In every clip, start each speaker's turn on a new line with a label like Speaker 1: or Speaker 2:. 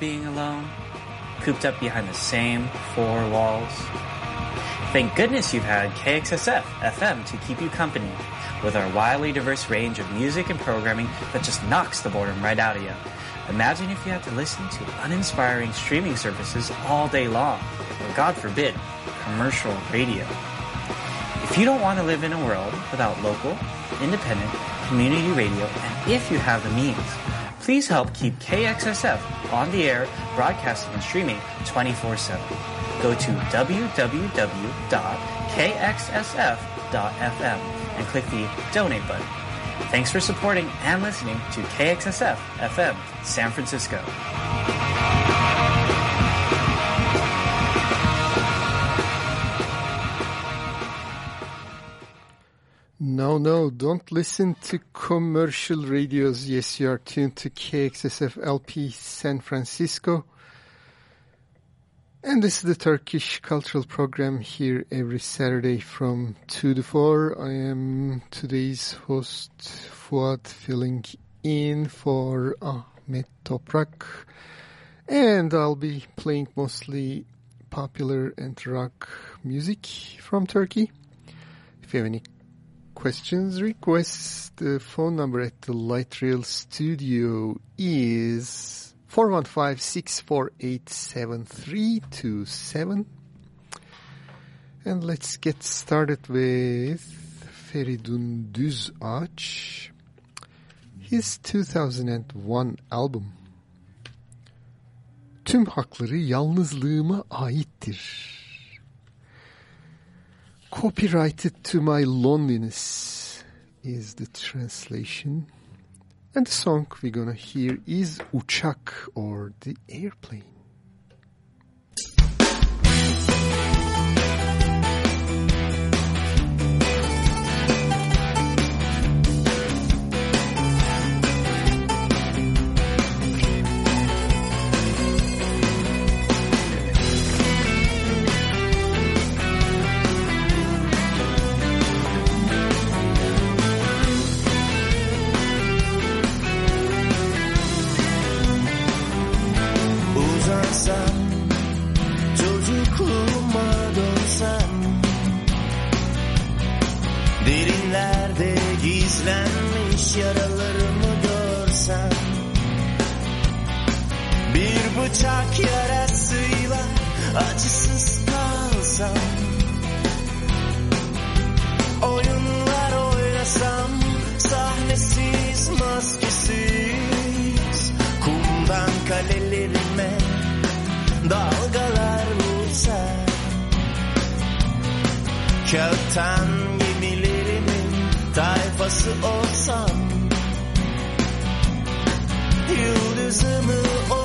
Speaker 1: Being alone? Cooped up behind the same four walls? Thank goodness you've had KXSF FM to keep you company with our wildly diverse range of music and programming that just knocks the boredom right out of you. Imagine if you had to listen to uninspiring streaming services all day long, or God forbid, commercial radio. If you don't want to live in a world without local, independent, community radio, and if you have the means, please help keep KXSF on the air, broadcasting and streaming 24-7. Go to www.kxsf.fm and click the donate button. Thanks for supporting and listening to KXSF FM San Francisco.
Speaker 2: No, no, don't listen to commercial radios. Yes, you are tuned to KXSF LP San Francisco. And this is the Turkish cultural program here every Saturday from 2 to 4. I am today's host, Fuat, filling in for Ahmet Toprak. And I'll be playing mostly popular and rock music from Turkey. If you have any questions, requests, the uh, phone number at the Light Rail Studio is 415-648-7327. And let's get started with Feridun Düzağaç. His 2001 album. Tüm hakları yalnızlığıma aittir. Copyrighted to my loneliness is the translation. And the song we're gonna hear is Uçak or the airplane.
Speaker 3: Bıçak yarasıyla acısız kalsam Oyunlar oynasam sahnesiz maskesiz Kumdan kalelerime dalgalar vursa Kağıttan gemilerimin tayfası olsam Yıldızımı okşarken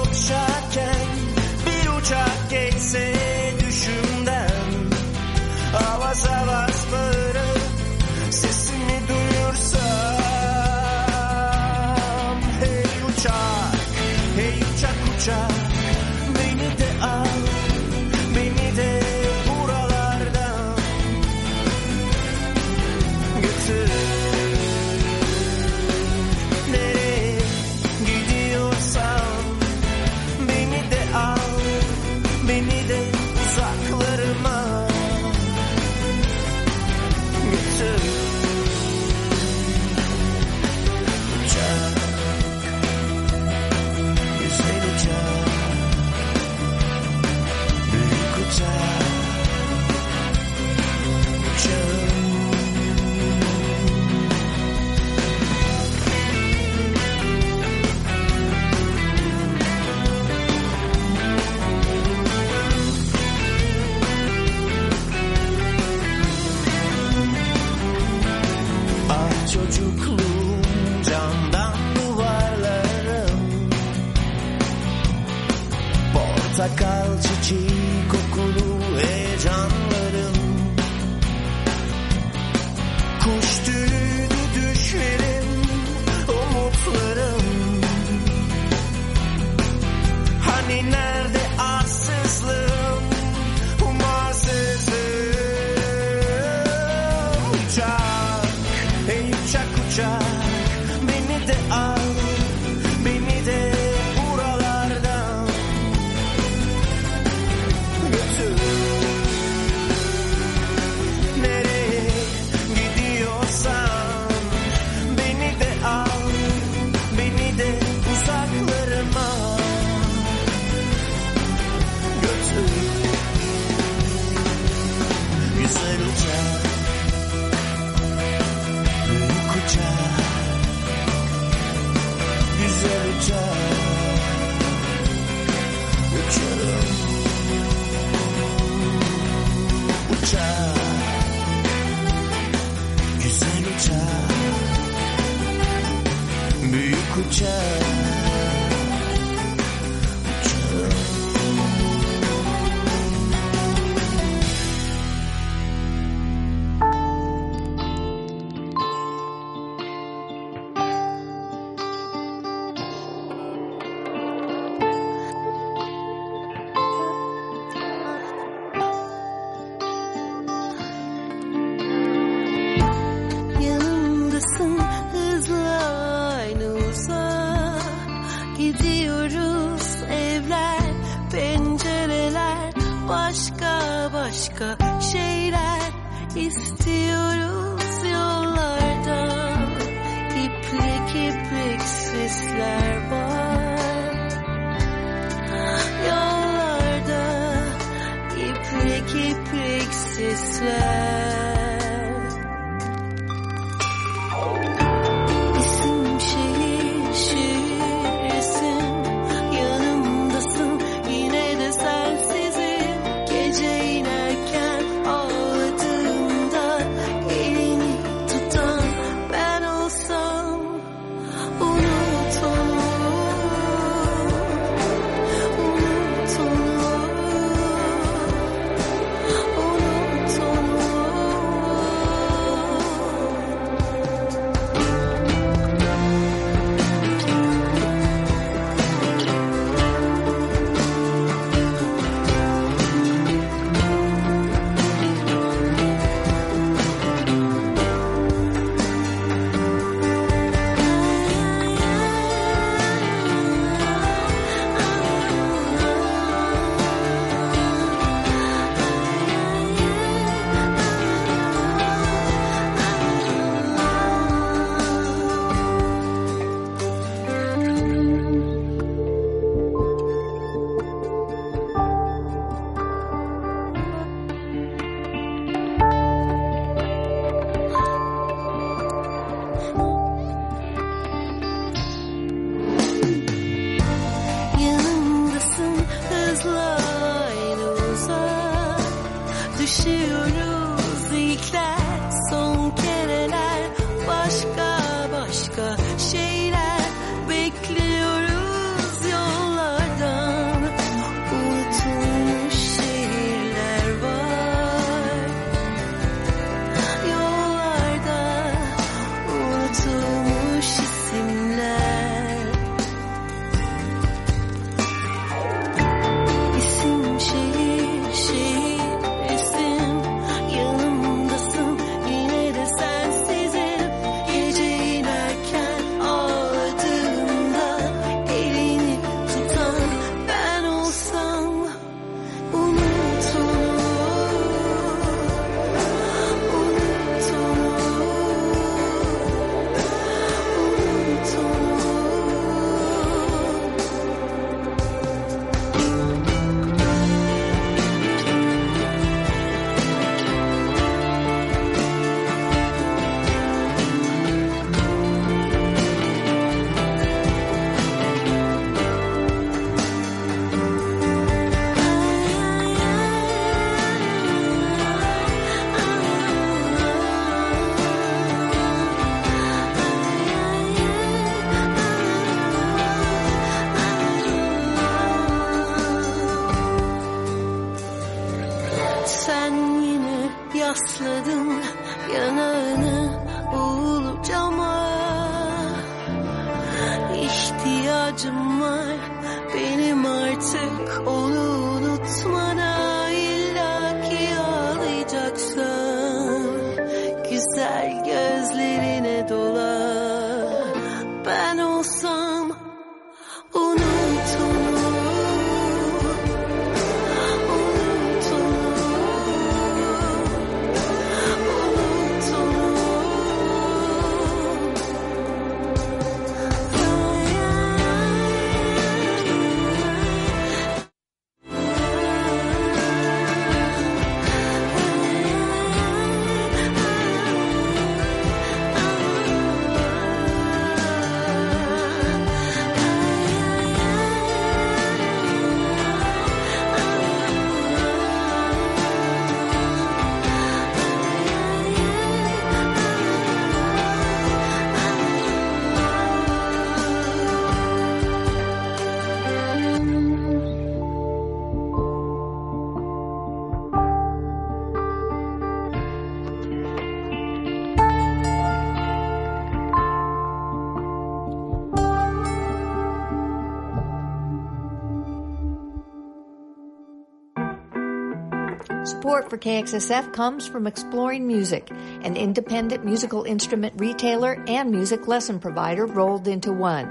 Speaker 4: Support for KXSF comes from Exploring Music, an independent musical instrument retailer and music lesson provider rolled into one.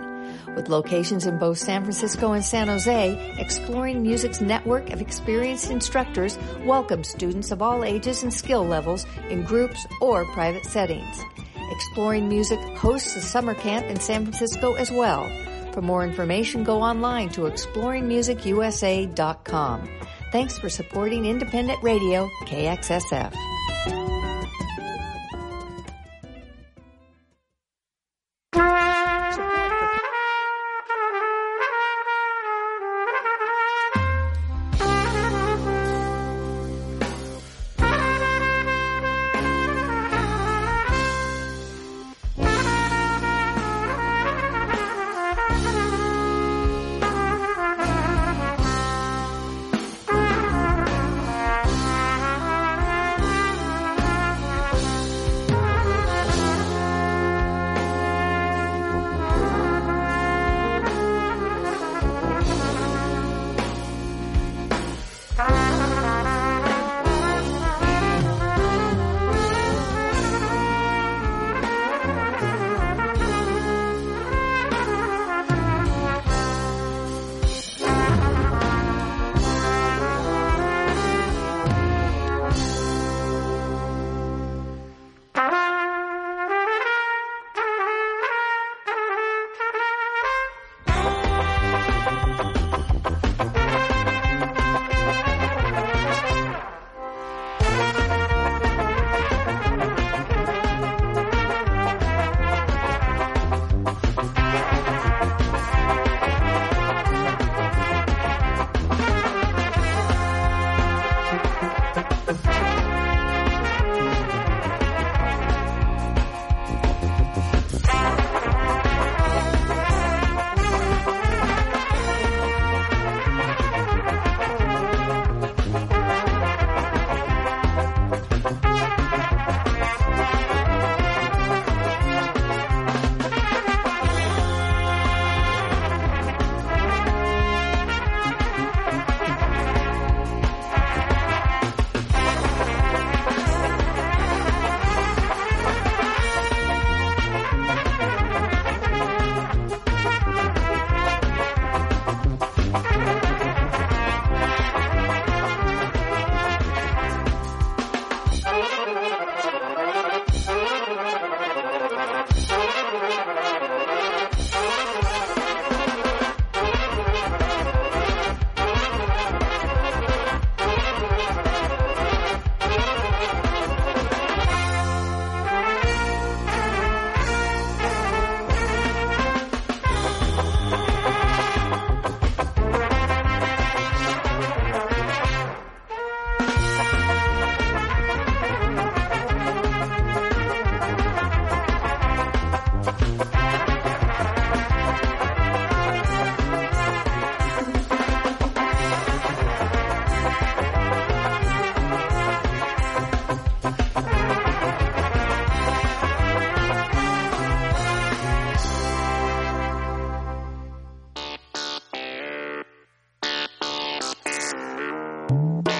Speaker 4: With locations in both San Francisco and San Jose, Exploring Music's network of experienced instructors welcomes students of all ages and skill levels in groups or private settings. Exploring Music hosts a summer camp in San Francisco as well. For more information, go online to exploringmusicusa.com. Thanks for supporting independent radio, KXSF.
Speaker 5: Yanık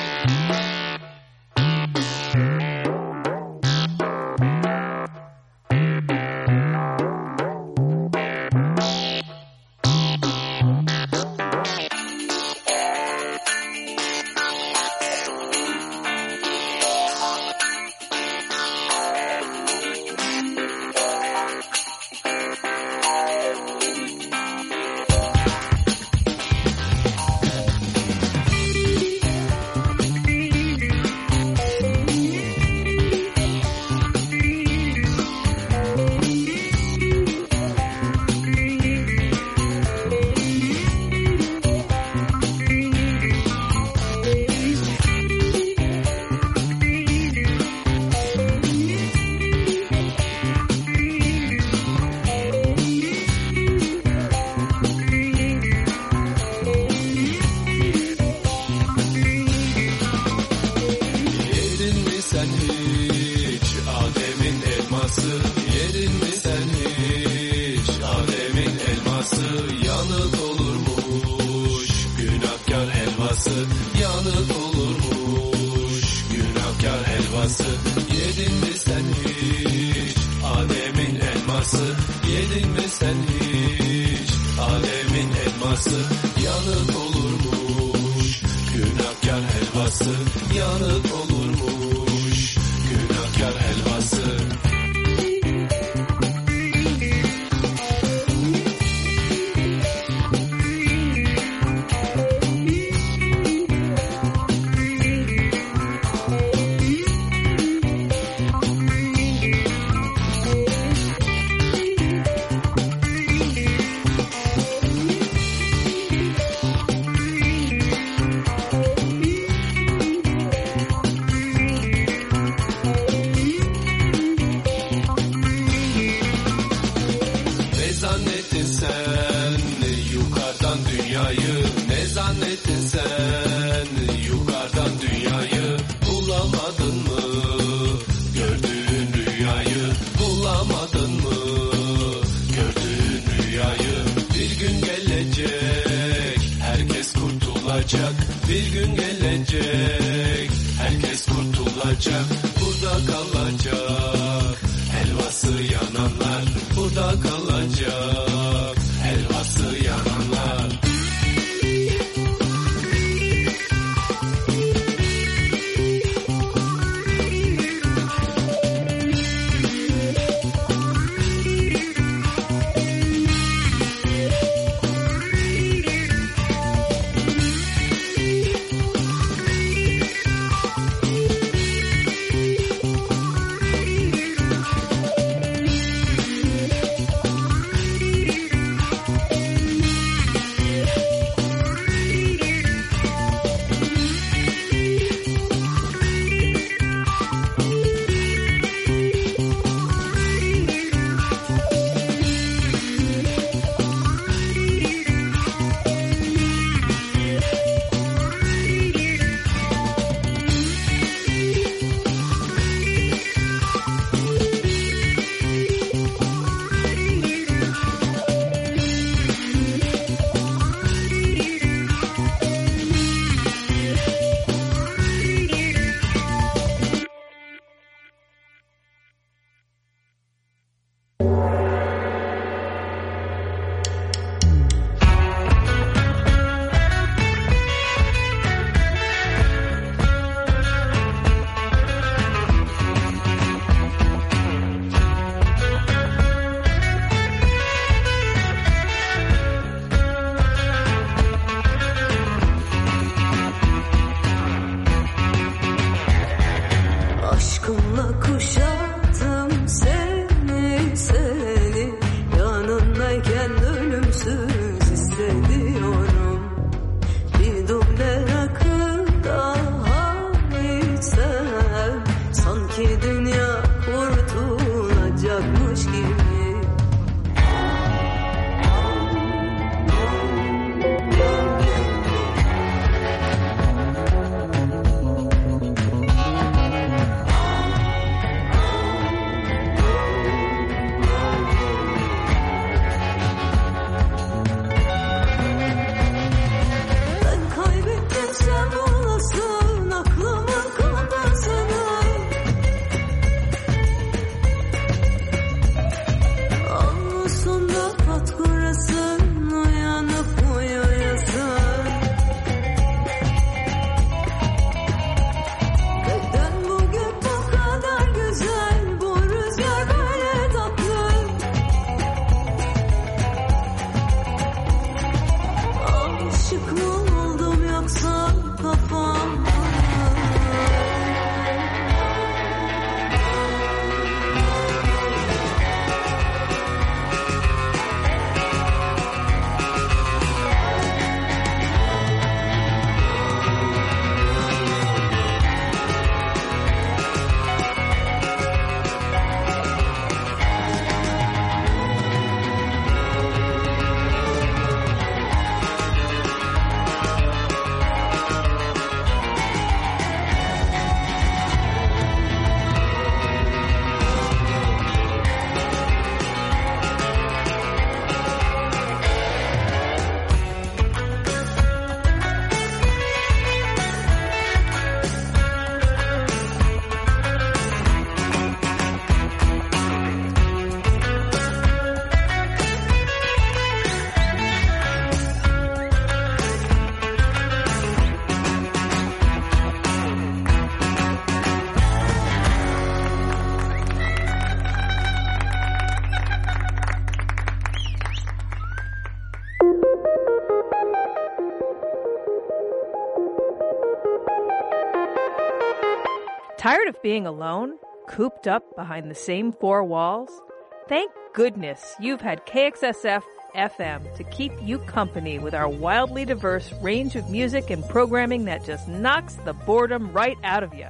Speaker 6: being alone, cooped up behind the same four walls? Thank goodness you've had KXSF FM to keep you company with our wildly diverse range of music and programming that just knocks the boredom right out of you.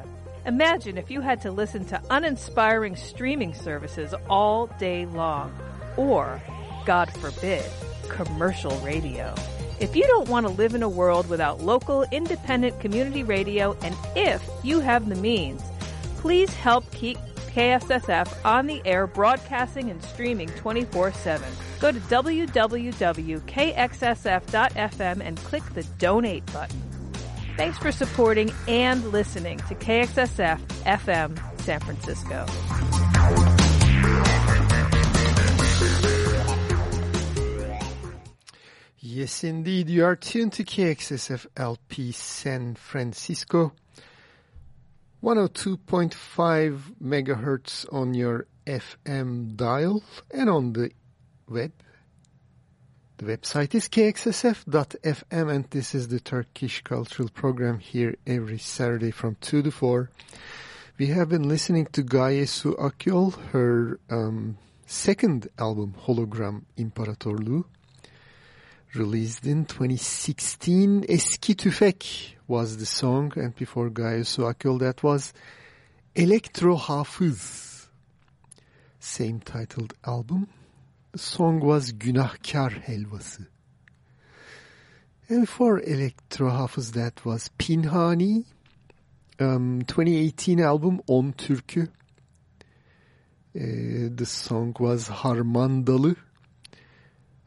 Speaker 6: Imagine if you had to listen to uninspiring streaming services all day long, or, God forbid, commercial radio. If you don't want to live in a world without local, independent community radio, and if you have the means, please help keep KXSF on the air, broadcasting and streaming 24 7. Go to www.kxsf.fm and click the donate button. Thanks for supporting and listening to KXSF FM San Francisco.
Speaker 2: Yes, indeed. You are tuned to KXSF LP San Francisco. 102.5 megahertz on your FM dial and on the web. The website is kxsf.fm and this is the Turkish Cultural Program here every Saturday from 2 to 4. We have been listening to Gaye Su Akyol, her um, second album, Hologram İmparatorluğu released in 2016. Eski Tüfek was the song, and before Gaye Su Akyol, that was Elektro Hafız, same titled album. The song was Günahkar Helvası. And for Elektro Hafız, that was Pinhani, um, 2018 album On Türkü. Uh, the song was Harmandalı.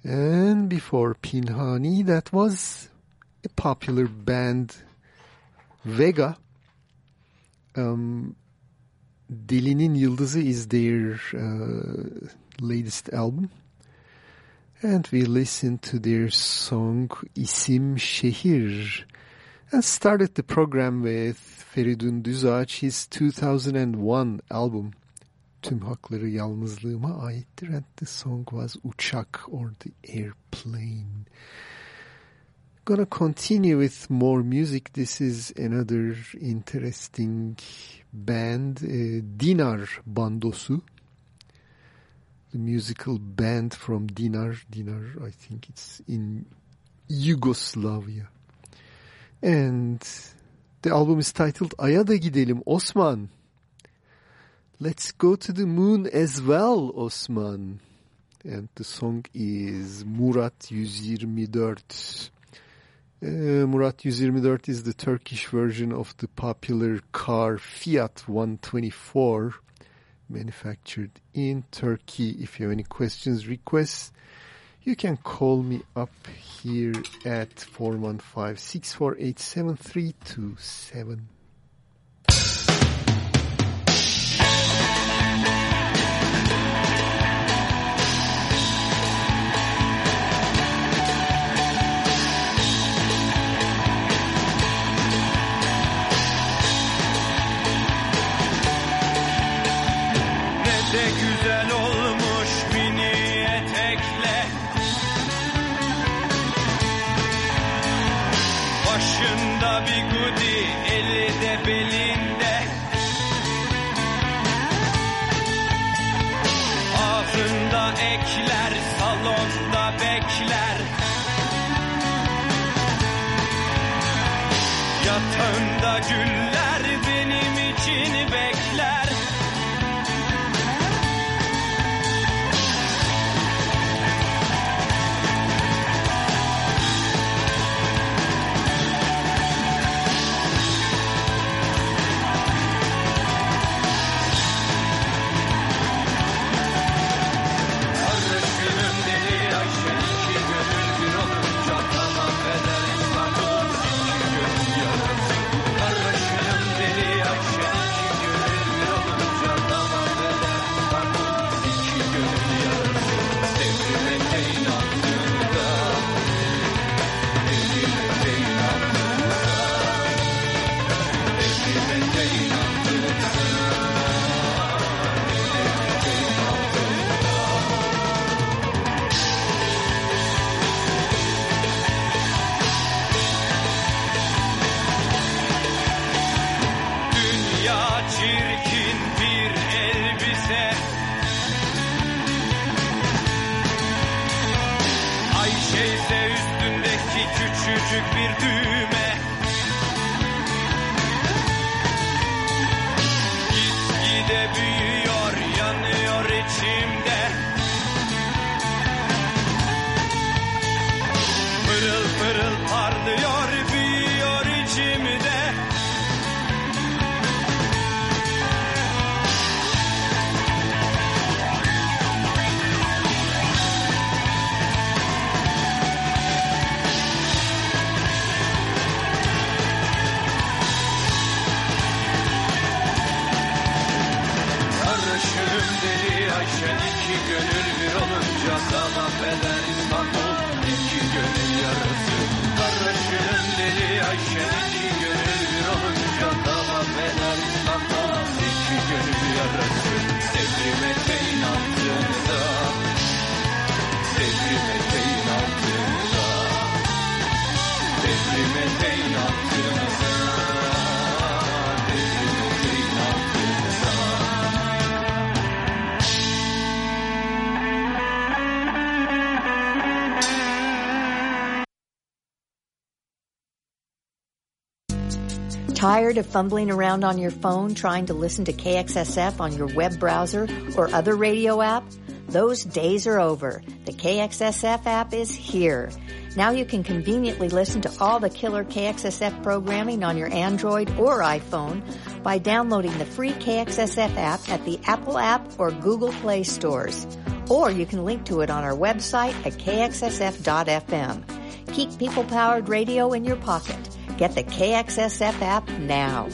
Speaker 2: And before Pinhani, that was a popular band, Vega. Um, Delinin Yıldızı is their uh, latest album. And we listened to their song İsim Şehir. And started the program with Feridun Düzağaç, his 2001 album tüm hakları yalnızlığıma aittir. And the song was Uçak or the Airplane. Gonna continue with more music. This is another interesting band, uh, Dinar Bandosu. The musical band from Dinar. Dinar, I think it's in Yugoslavia. And the album is titled Aya da gidelim Osman. Let's go to the moon as well, Osman. And the song is Murat 124. Uh, Murat 124 is the Turkish version of the popular car Fiat 124 manufactured in Turkey. If you have any questions, requests, you can call me up here at 415-648-7327.
Speaker 5: Yatağında
Speaker 4: Tired of fumbling around on your phone trying to listen to KXSF on your web browser or other radio app? Those days are over. The KXSF app is here. Now you can conveniently listen to all the killer KXSF programming on your Android or iPhone by downloading the free KXSF app at the Apple App or Google Play stores. Or you can link to it on our website at kxsf.fm. Keep people powered radio in your pocket. Get the KXSF app now.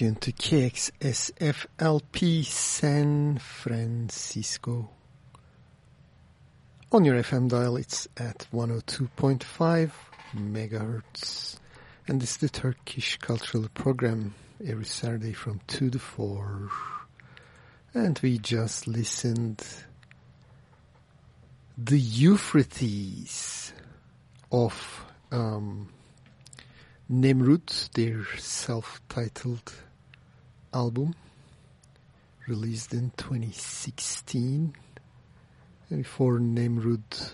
Speaker 2: You're to KXSFLP San Francisco. On your FM dial, it's at 102.5 megahertz. And this is the Turkish Cultural Program every Saturday from 2 to 4. And we just listened the Euphrates of um, Nemrud, their self-titled album, released in 2016. And before Nemrud,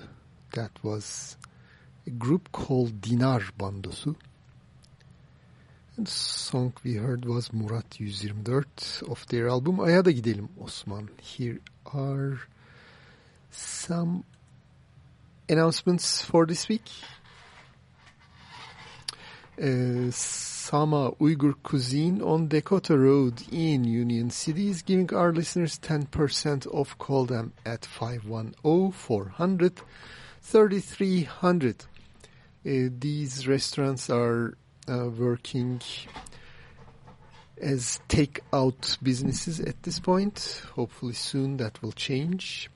Speaker 2: that was a group called Dinar Bandosu. And the song we heard was Murat 124 of their album Aya da gidelim Osman. Here are some announcements for this week. Uh, Sama Uyghur Cuisine on Dakota Road in Union City is giving our listeners 10% off. Call them at 510-400-3300. Uh, these restaurants are uh, working as take-out businesses at this point. Hopefully soon that will change.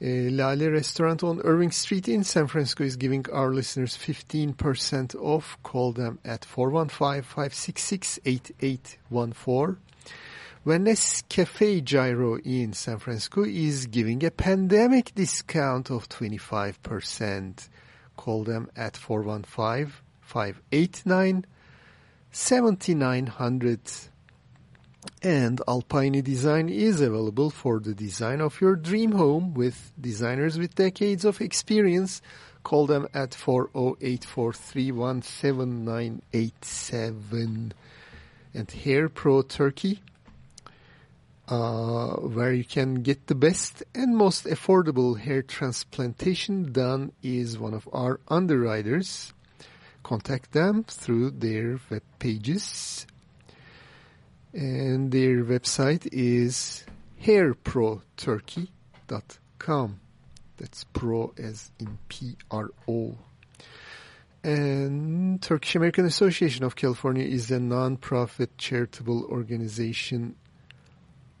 Speaker 2: Uh, Lale Restaurant on Irving Street in San Francisco is giving our listeners 15% off. Call them at 415-566-8814. Venice Cafe Gyro in San Francisco is giving a pandemic discount of 25%. Call them at 415-589-7900. And Alpine Design is available for the design of your dream home with designers with decades of experience. Call them at 408-431-7987. And Hair Pro Turkey, uh, where you can get the best and most affordable hair transplantation done is one of our underwriters. Contact them through their web pages and their website is hairproturkey.com. That's pro as in P-R-O. And Turkish American Association of California is a non-profit charitable organization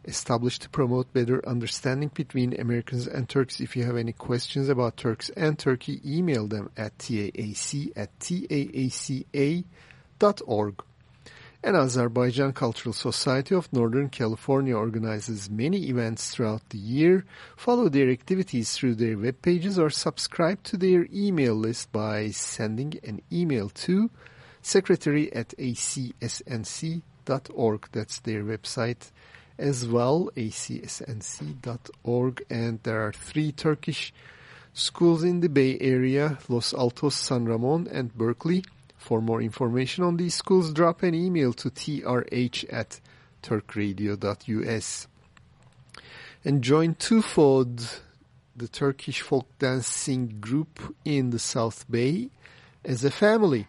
Speaker 2: established to promote better understanding between Americans and Turks. If you have any questions about Turks and Turkey, email them at taac at taaca.org. And Azerbaijan Cultural Society of Northern California organizes many events throughout the year. Follow their activities through their web pages or subscribe to their email list by sending an email to secretary at acsnc.org. That's their website as well, acsnc.org. And there are three Turkish schools in the Bay Area, Los Altos, San Ramon, and Berkeley. For more information on these schools, drop an email to trh at turkradio.us. And join Tufod, the Turkish folk dancing group in the South Bay, as a family.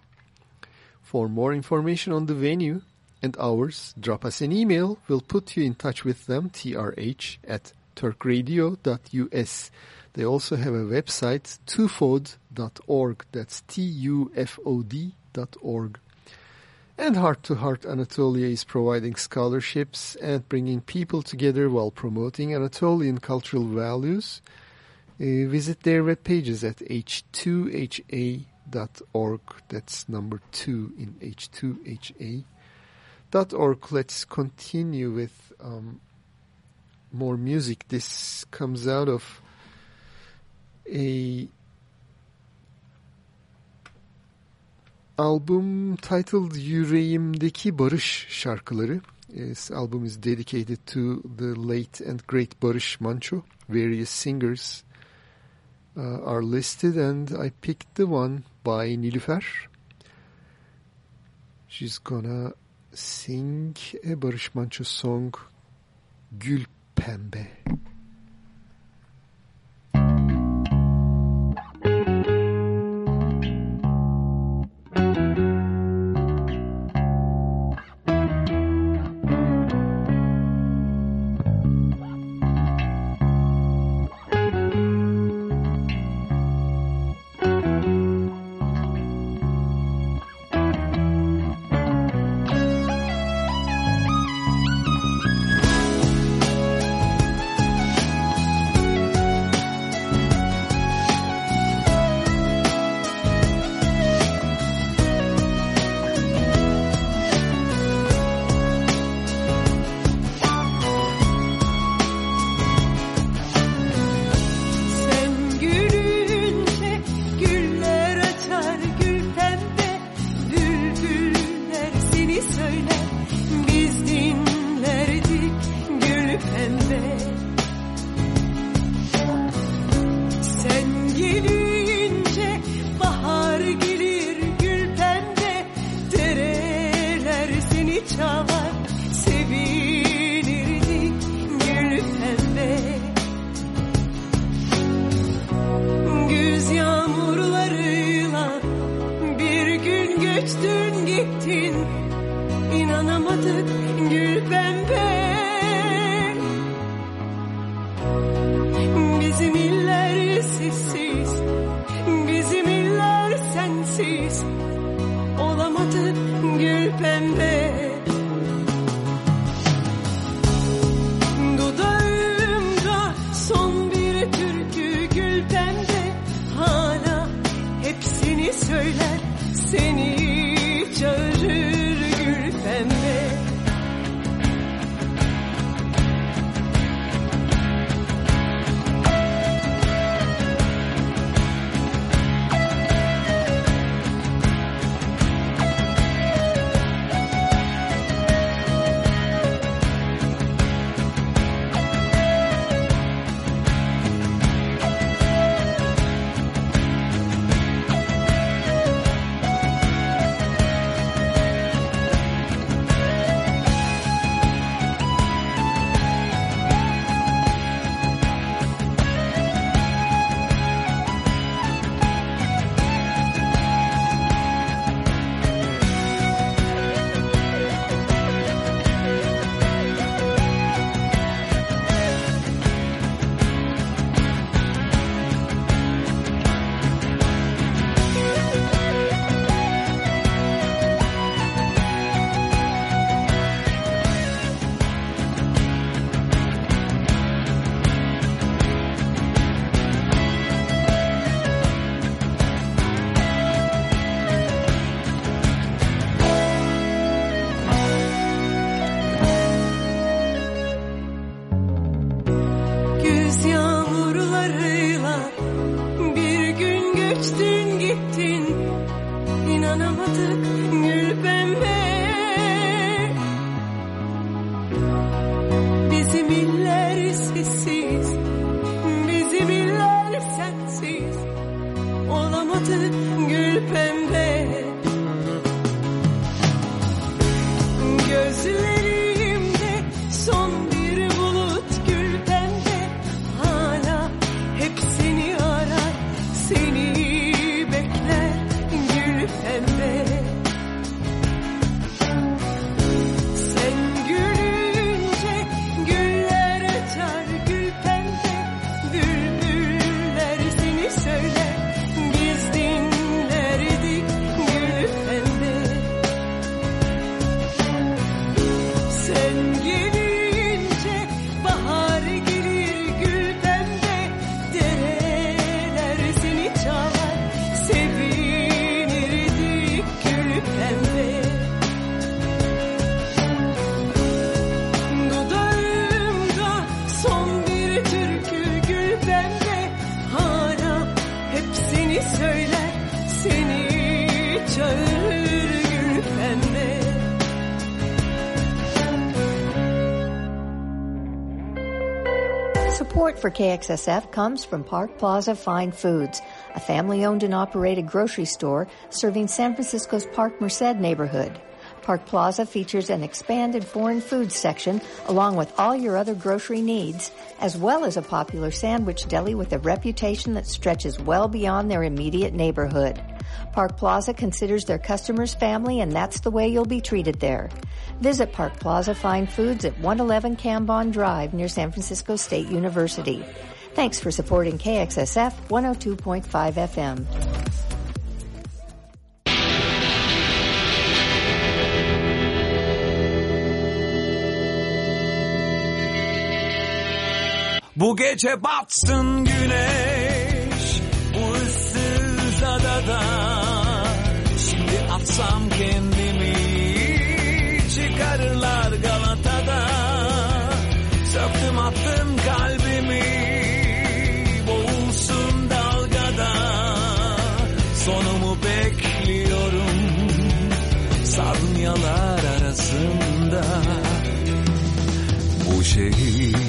Speaker 2: For more information on the venue and hours, drop us an email. We'll put you in touch with them, trh at turkradio.us. They also have a website, tufod.org. That's T-U-F-O-D org. And Heart to Heart Anatolia is providing scholarships and bringing people together while promoting Anatolian cultural values. Uh, visit their web pages at h2ha.org. That's number two in h2ha.org. Let's continue with um, more music. This comes out of a album titled Yüreğimdeki Barış şarkıları. This album is dedicated to the late and great Barış Manço. Various singers uh, are listed and I picked the one by Nilüfer. She's gonna sing a Barış Manço song Gül Pembe.
Speaker 4: For KXSF comes from Park Plaza Fine Foods, a family owned and operated grocery store serving San Francisco's Park Merced neighborhood. Park Plaza features an expanded foreign foods section along with all your other grocery needs, as well as a popular sandwich deli with a reputation that stretches well beyond their immediate neighborhood. Park Plaza considers their customers family and that's the way you'll be treated there. Visit Park Plaza Fine Foods at 111 Cambon Drive near San Francisco State University. Thanks for supporting KXSF 102.5 FM.
Speaker 5: Bu gece batsın güneş bu ıssız adada Şimdi atsam kendimi Bu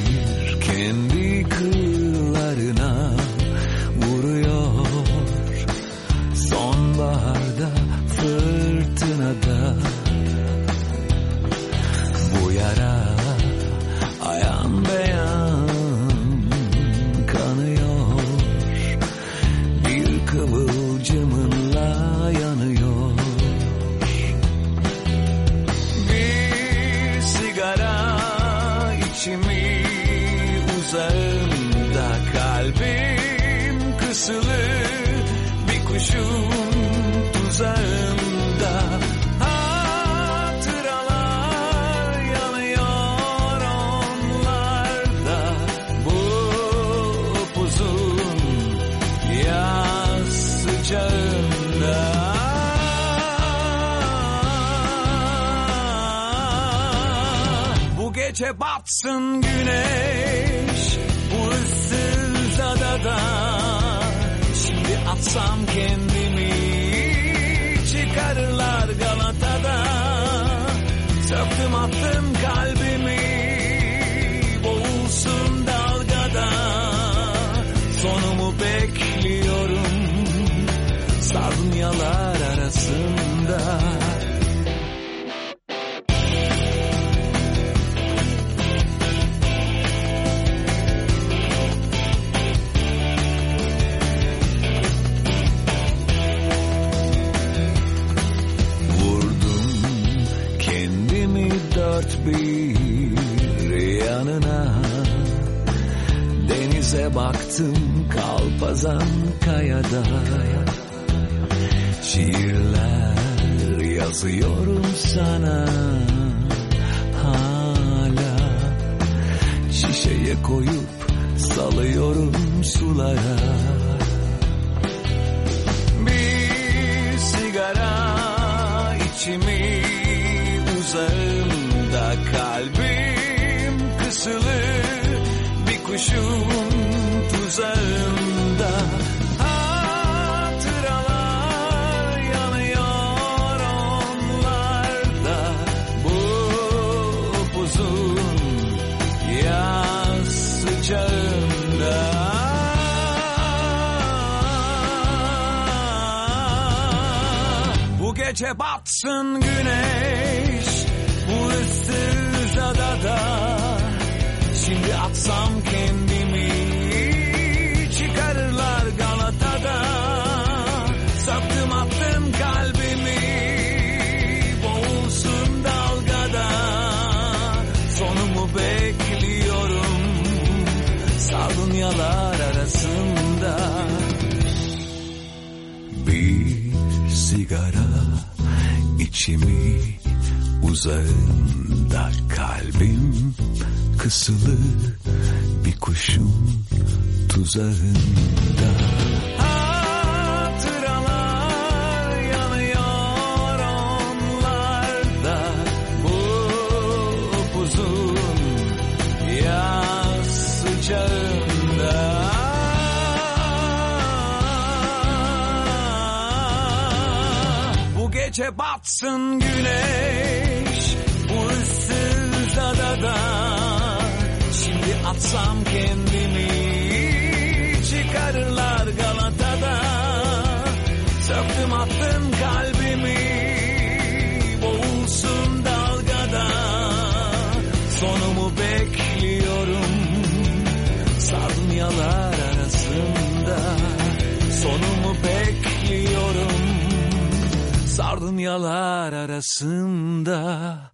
Speaker 5: gece batsın güneş bu ıssız adada. Şimdi atsam kendimi çıkarırlar Galata'da. Söktüm attım kalbimi boğulsun dalgada. Sonumu bekliyorum arasında baktım kalpazan kayada Şiirler yazıyorum sana. Hala Şişeye koyup salıyorum sulara. Bir sigara içimi uzağımda kalbim kısılı. Bir kuşun tuzağında hatıralar yanıyor onlarda bu upuzun yaz sıcağında bu gece batsın güneş bu ıssız adada Şimdi atsam sardunyalar arasında bir sigara içimi uzağında kalbim kısılı bir kuşun tuzağında Gece batsın güneş. Bu ıssız adada Şimdi atsam kendimi Çıkarırlar Galata'da. Söktüm attım kalbimi Boğulsun dalgada. Sonumu bekliyorum Sardunyalar Sardunyalar arasında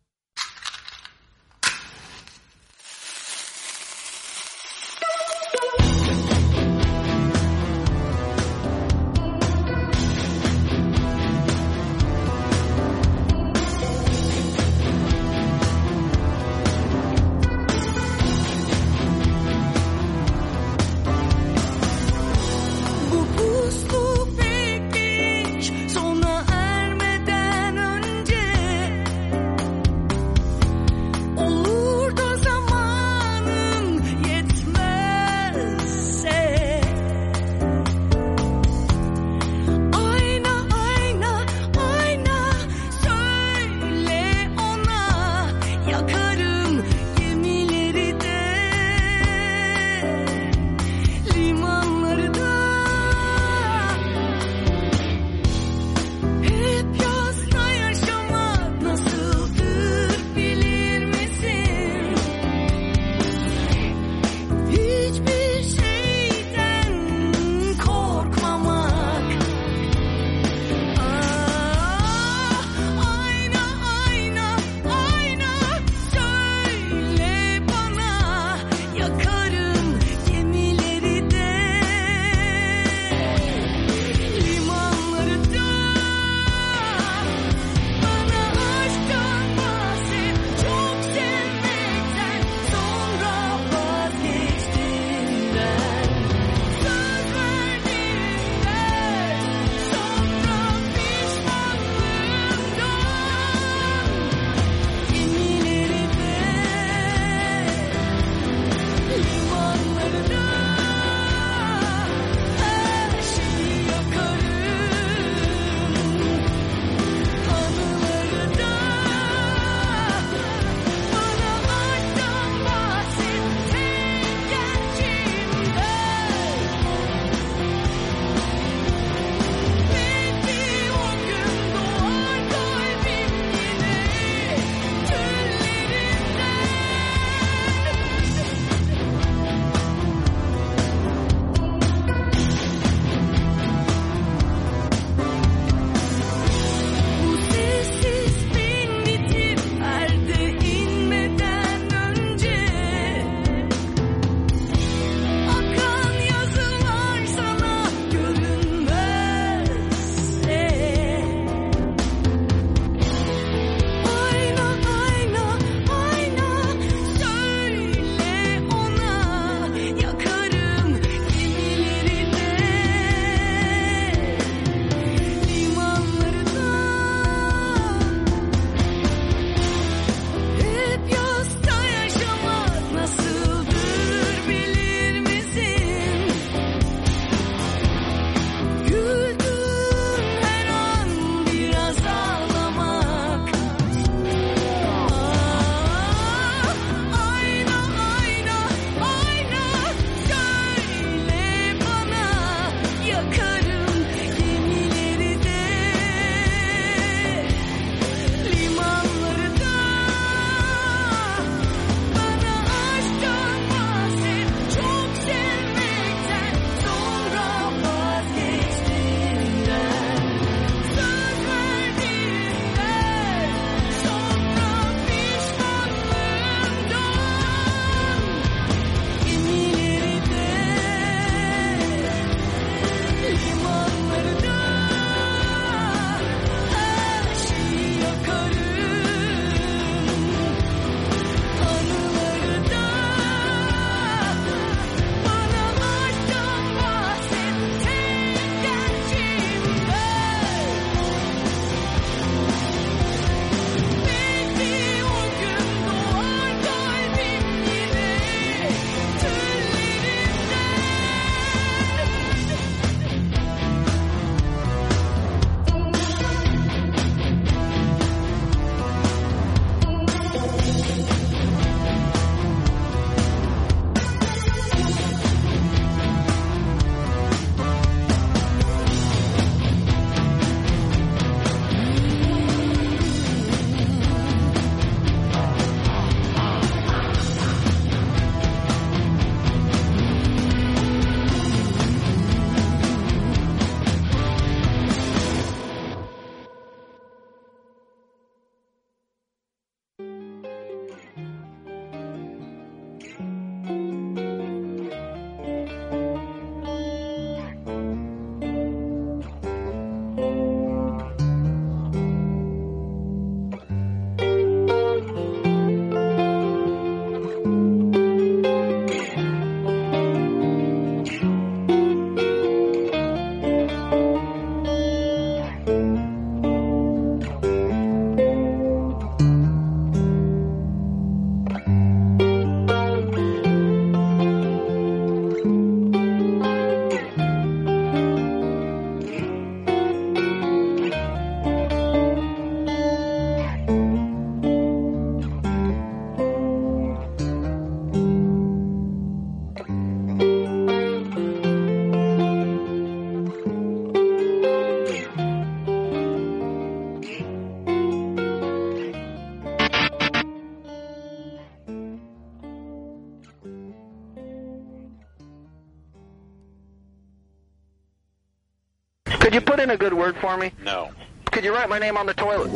Speaker 7: in a good word for me?
Speaker 8: No.
Speaker 7: Could you write my name on the toilet?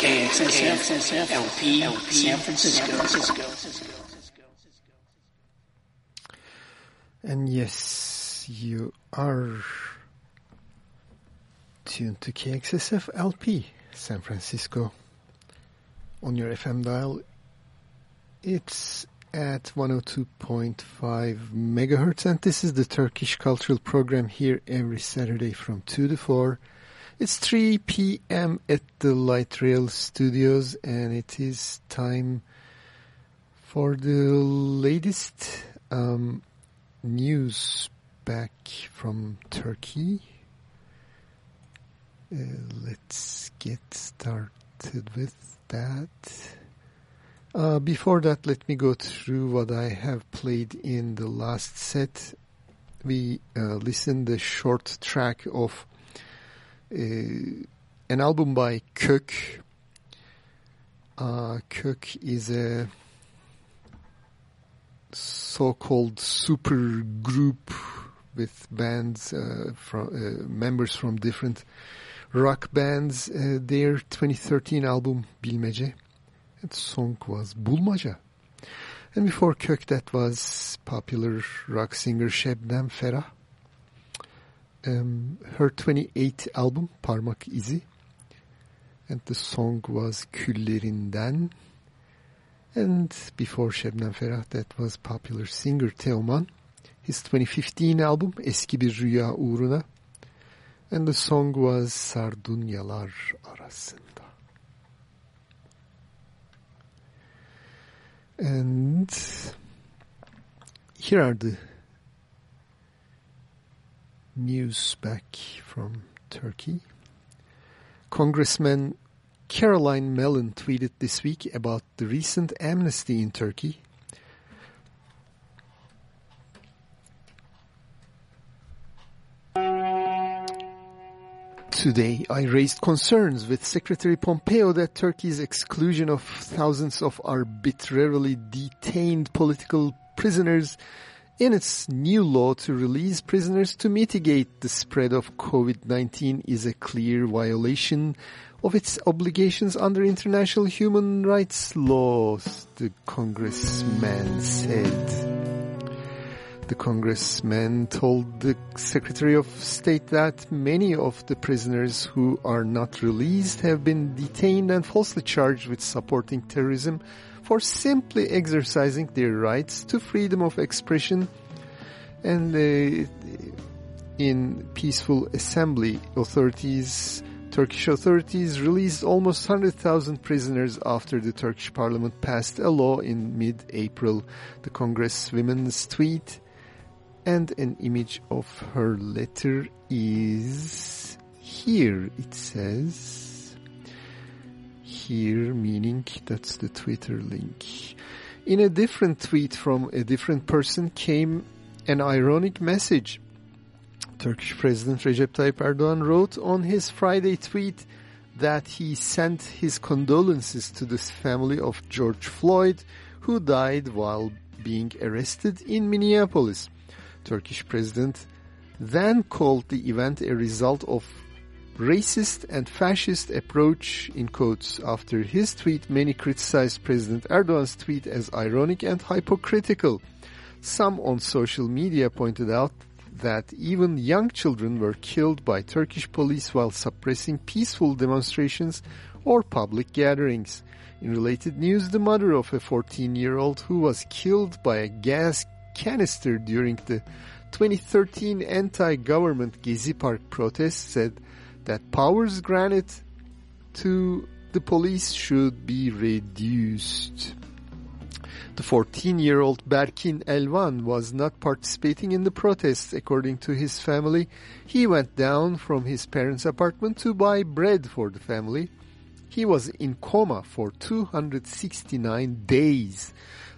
Speaker 9: KXSF LP San Francisco.
Speaker 2: And yes, you are tuned to KXSF LP San Francisco on your FM dial. It's at 102.5 megahertz, and this is the Turkish Cultural Program here every Saturday from 2 to 4. It's 3 p.m. at the Light Rail Studios, and it is time for the latest um, news back from Turkey. Uh, let's get started with that. Uh, before that, let me go through what I have played in the last set. We uh, listened the short track of uh, an album by Kök. Uh, Kök is a so-called super group with bands uh, from uh, members from different rock bands. Uh, their 2013 album Bilmece, and song was Bulmaca. And before Kök, that was popular rock singer Şebnem Ferah. Um, her 28th album Parmak İzi, and the song was Küllerinden. And before Şebnem Ferah, that was popular singer Teoman. His 2015 album Eski Bir Rüya Uğruna. And the song was Sardunyalar Arasında. And here are the news back from Turkey. Congressman Caroline Mellon tweeted this week about the recent amnesty in Turkey. Today, I raised concerns with Secretary Pompeo that Turkey's exclusion of thousands of arbitrarily detained political prisoners in its new law to release prisoners to mitigate the spread of COVID-19 is a clear violation of its obligations under international human rights laws, the congressman said. The congressman told the Secretary of State that many of the prisoners who are not released have been detained and falsely charged with supporting terrorism for simply exercising their rights to freedom of expression and uh, in peaceful assembly authorities Turkish authorities released almost 100,000 prisoners after the Turkish parliament passed a law in mid-April. The congresswoman's tweet and an image of her letter is here. It says here, meaning that's the Twitter link. In a different tweet from a different person came an ironic message. Turkish President Recep Tayyip Erdogan wrote on his Friday tweet that he sent his condolences to the family of George Floyd, who died while being arrested in Minneapolis. Turkish president then called the event a result of racist and fascist approach in quotes. After his tweet, many criticized President Erdogan's tweet as ironic and hypocritical. Some on social media pointed out that even young children were killed by Turkish police while suppressing peaceful demonstrations or public gatherings. In related news, the mother of a 14-year-old who was killed by a gas canister during the 2013 anti-government Gezi Park protests said that powers granted to the police should be reduced. The 14-year-old Berkin Elvan was not participating in the protests. According to his family, he went down from his parents' apartment to buy bread for the family. He was in coma for 269 days.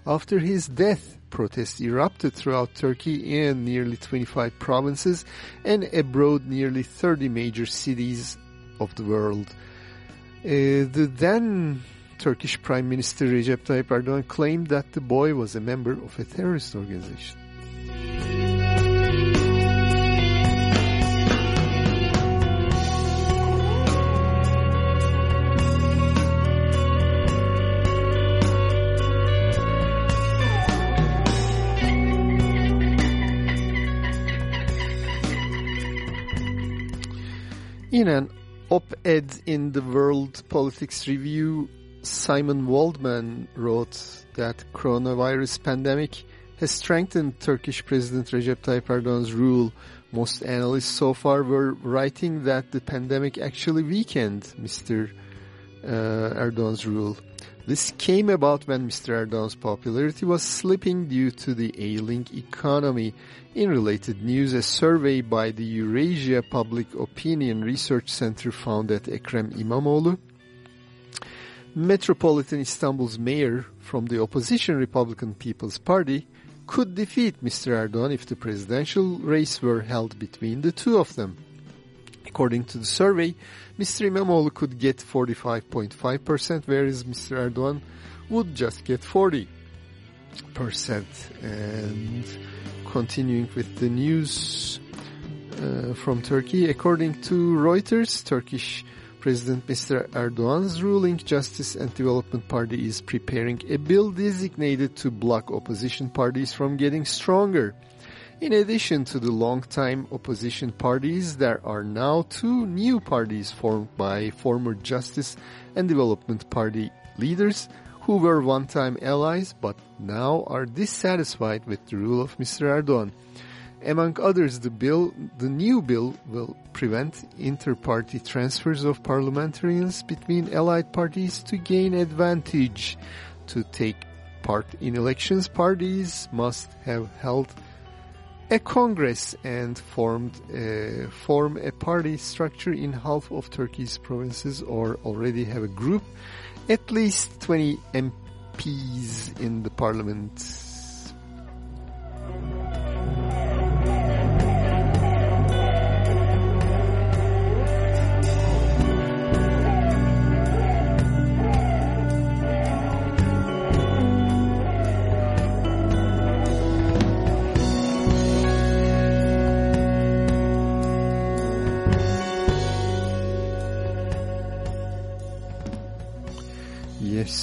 Speaker 2: After his death, protests erupted throughout Turkey and nearly 25 provinces and abroad nearly 30 major cities of the world. Uh, the then Turkish Prime Minister Recep Tayyip Erdogan claimed that the boy was a member of a terrorist organization. In an op-ed in the World Politics Review, Simon Waldman wrote that coronavirus pandemic has strengthened Turkish President Recep Tayyip Erdogan's rule. Most analysts so far were writing that the pandemic actually weakened Mr. Uh, Erdogan's rule. This came about when Mr. Erdogan's popularity was slipping due to the ailing economy. In related news, a survey by the Eurasia Public Opinion Research Center found that Ekrem İmamoğlu, Metropolitan Istanbul's mayor from the opposition Republican People's Party, could defeat Mr. Erdogan if the presidential race were held between the two of them. According to the survey, Mr. İmamoğlu could get 45.5%, whereas Mr. Erdogan would just get 40%. And continuing with the news uh, from Turkey, according to Reuters, Turkish President Mr. Erdogan's ruling Justice and Development Party is preparing a bill designated to block opposition parties from getting stronger. In addition to the long-time opposition parties, there are now two new parties formed by former Justice and Development Party leaders who were one-time allies but now are dissatisfied with the rule of Mr. Erdogan. Among others, the bill, the new bill will prevent inter-party transfers of parliamentarians between allied parties to gain advantage. To take part in elections, parties must have held a congress and formed uh, form a party structure in half of Turkey's provinces or already have a group, at least 20 MPs in the parliament.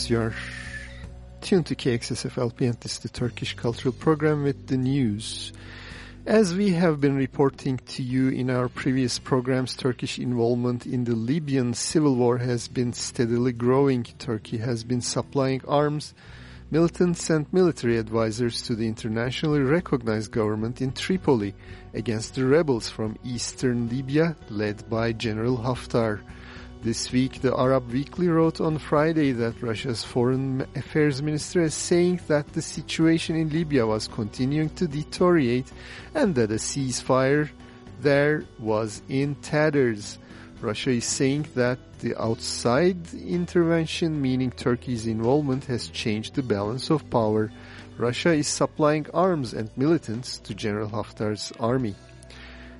Speaker 2: You're tuned to KXSF LP and this is the Turkish Cultural Program with the news. As we have been reporting to you in our previous programs, Turkish involvement in the Libyan civil war has been steadily growing. Turkey has been supplying arms, militants and military advisors to the internationally recognized government in Tripoli against the rebels from eastern Libya led by General Haftar. This week, the Arab Weekly wrote on Friday that Russia's foreign affairs minister is saying that the situation in Libya was continuing to deteriorate and that a ceasefire there was in tatters. Russia is saying that the outside intervention, meaning Turkey's involvement, has changed the balance of power. Russia is supplying arms and militants to General Haftar's army.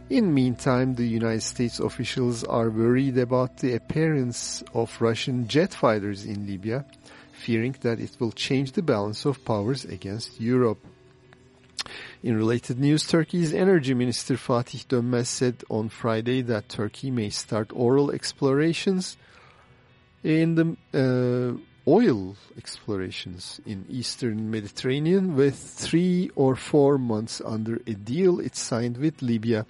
Speaker 2: In meantime, the United States officials are worried about the appearance of Russian jet fighters in Libya, fearing that it will change the balance of powers against Europe. In related news, Turkey's energy minister Fatih Dönmez said on Friday that Turkey may start oral explorations in the uh, oil explorations in eastern Mediterranean with three or four months under a deal it signed with Libya.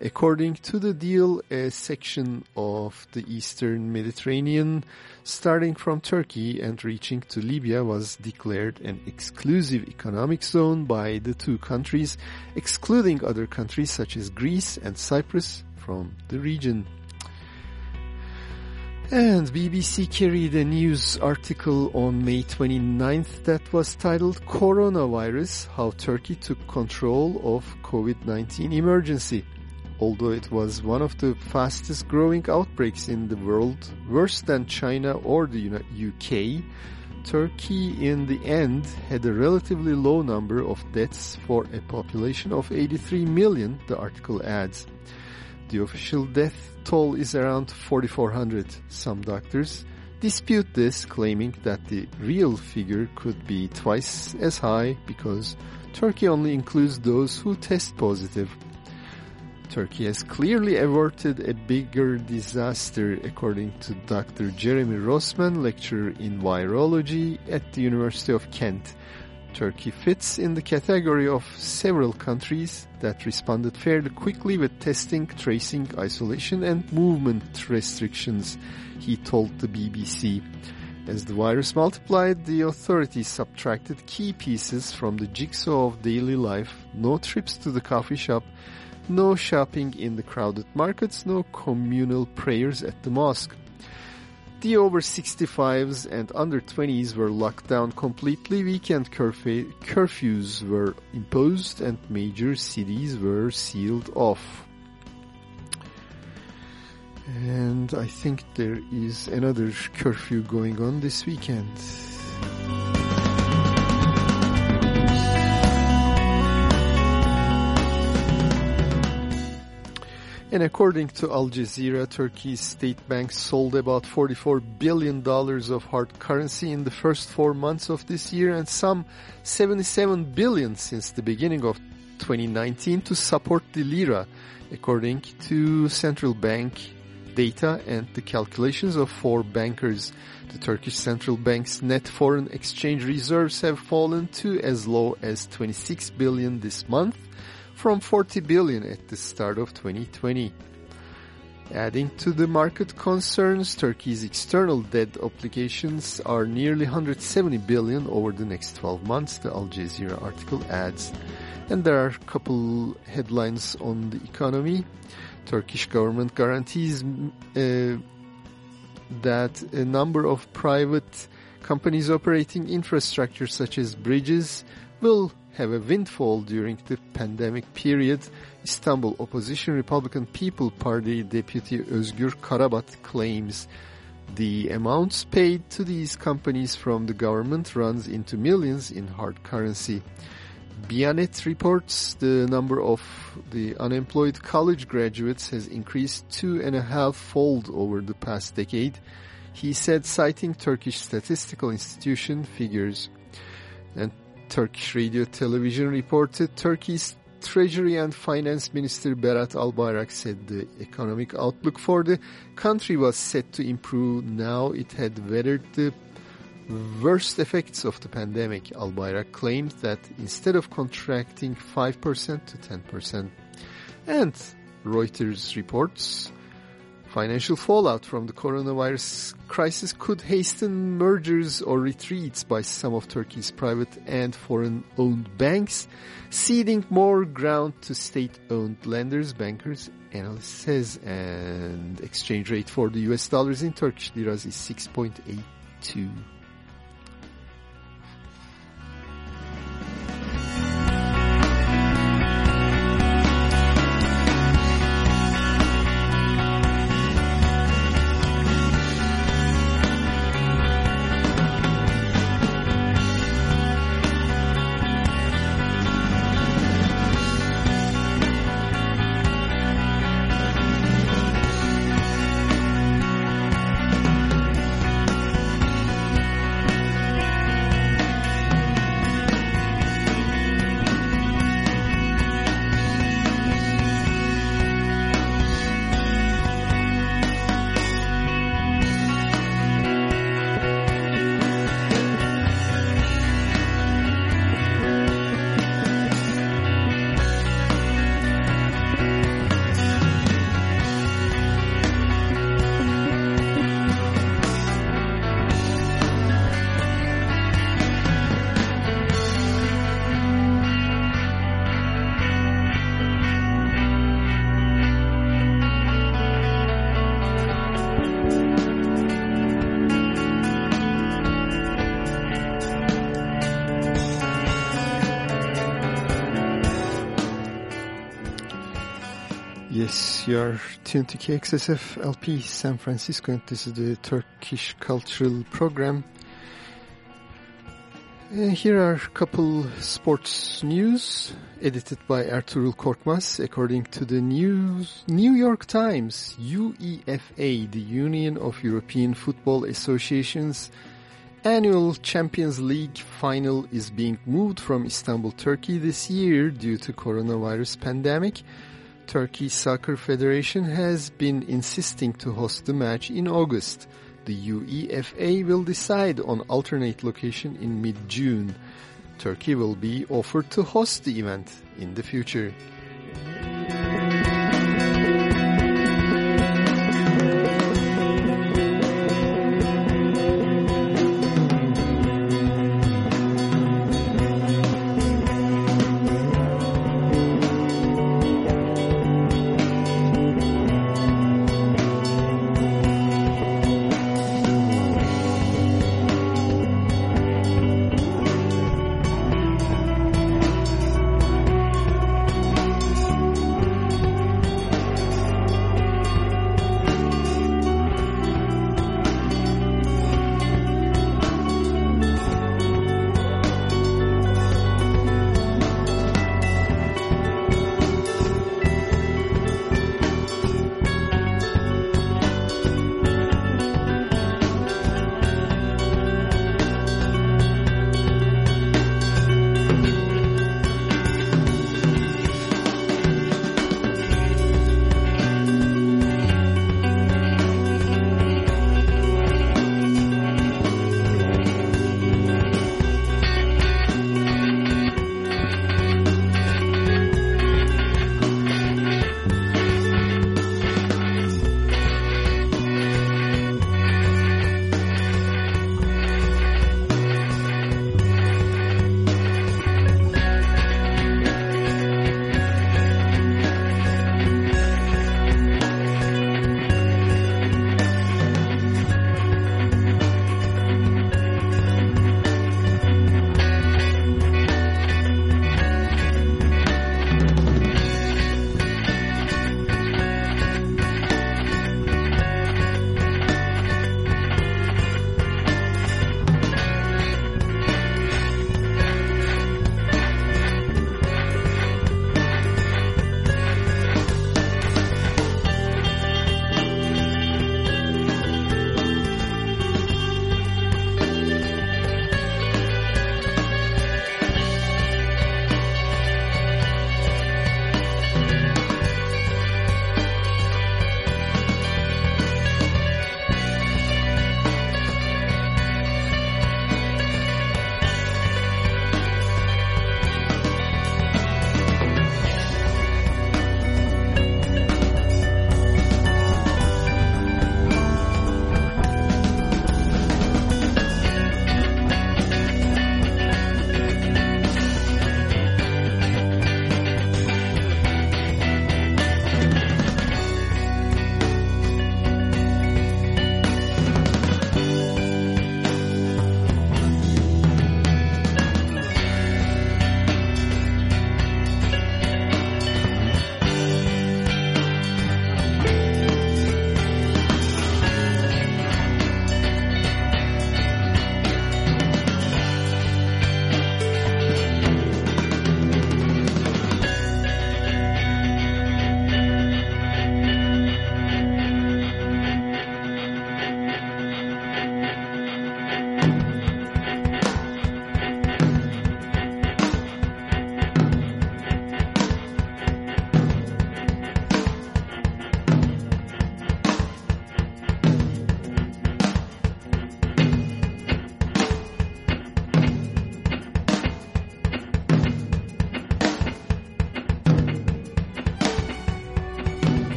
Speaker 2: According to the deal, a section of the eastern Mediterranean starting from Turkey and reaching to Libya was declared an exclusive economic zone by the two countries, excluding other countries such as Greece and Cyprus from the region. And BBC carried a news article on May 29th that was titled Coronavirus, How Turkey Took Control of COVID-19 Emergency. Although it was one of the fastest growing outbreaks in the world, worse than China or the UK, Turkey in the end had a relatively low number of deaths for a population of 83 million, the article adds. The official death toll is around 4,400. Some doctors dispute this, claiming that the real figure could be twice as high because Turkey only includes those who test positive. Turkey has clearly averted a bigger disaster, according to Dr. Jeremy Rossman, lecturer in virology at the University of Kent. Turkey fits in the category of several countries that responded fairly quickly with testing, tracing, isolation and movement restrictions, he told the BBC. As the virus multiplied, the authorities subtracted key pieces from the jigsaw of daily life. No trips to the coffee shop, no shopping in the crowded markets, no communal prayers at the mosque. The over 65s and under 20s were locked down completely. Weekend curfew, curfews were imposed and major cities were sealed off. And I think there is another curfew going on this weekend. And according to Al Jazeera, Turkey's state bank sold about $44 billion of hard currency in the first four months of this year and some 77 billion since the beginning of 2019 to support the lira, according to central bank data and the calculations of four bankers. The Turkish Central Bank's net foreign exchange reserves have fallen to as low as 26 billion this month from 40 billion at the start of 2020. Adding to the market concerns, Turkey's external debt obligations are nearly 170 billion over the next 12 months, the Al Jazeera article adds. And there are a couple headlines on the economy. Turkish government guarantees uh, that a number of private companies operating infrastructure such as bridges will have a windfall during the pandemic period. Istanbul opposition Republican People Party Deputy Özgür Karabat claims the amounts paid to these companies from the government runs into millions in hard currency. Bianet reports the number of the unemployed college graduates has increased two and a half fold over the past decade. He said citing Turkish Statistical Institution figures. And Turkish radio television reported Turkey's Treasury and Finance Minister Berat Albayrak said the economic outlook for the country was set to improve now it had weathered the worst effects of the pandemic. Albayrak claimed that instead of contracting 5% to 10%. And Reuters reports Financial fallout from the coronavirus crisis could hasten mergers or retreats by some of Turkey's private and foreign-owned banks, ceding more ground to state-owned lenders, bankers, analysts says, and exchange rate for the US dollars in Turkish liras is 6.82. you are tuned to KXSF LP San Francisco and this is the Turkish Cultural Program. Uh, here are a couple sports news edited by Ertuğrul Korkmaz. According to the news, New York Times, UEFA, the Union of European Football Associations, annual Champions League final is being moved from Istanbul, Turkey this year due to coronavirus pandemic. Turkey Soccer Federation has been insisting to host the match in August. The UEFA will decide on alternate location in mid-June. Turkey will be offered to host the event in the future.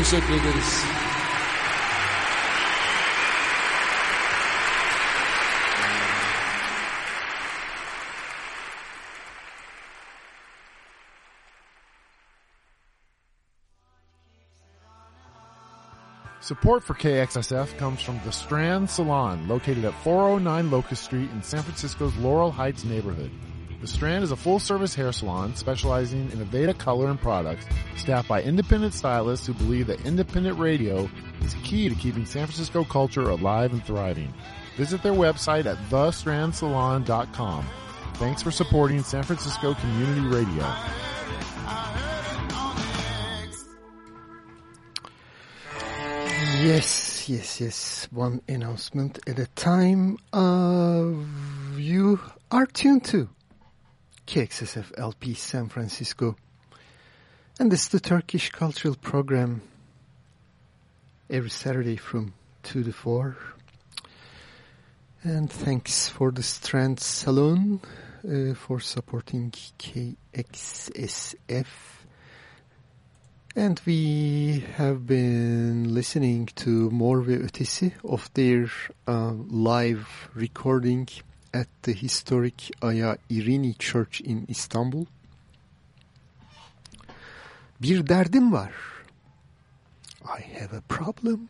Speaker 8: Teşekkür ederiz.
Speaker 10: Support for KXSF comes from The Strand Salon, located at 409 Locust Street in San Francisco's Laurel Heights neighborhood. The Strand is a full-service hair salon specializing in Aveda color and products, staffed by independent stylists who believe that independent radio is key to keeping San Francisco culture alive and thriving. Visit their website at thestrandsalon.com. Thanks for supporting San Francisco Community Radio.
Speaker 2: Yes, yes, yes. One announcement at a time. Uh, you are tuned to KXSF LP San Francisco. And this is the Turkish Cultural Program every Saturday from 2 to 4. And thanks for the Strand Salon uh, for supporting KXSF. And we have been listening to Mor Ötesi of their uh, live recording at the historic Aya Irini Church in Istanbul. Bir derdim var. I have a problem.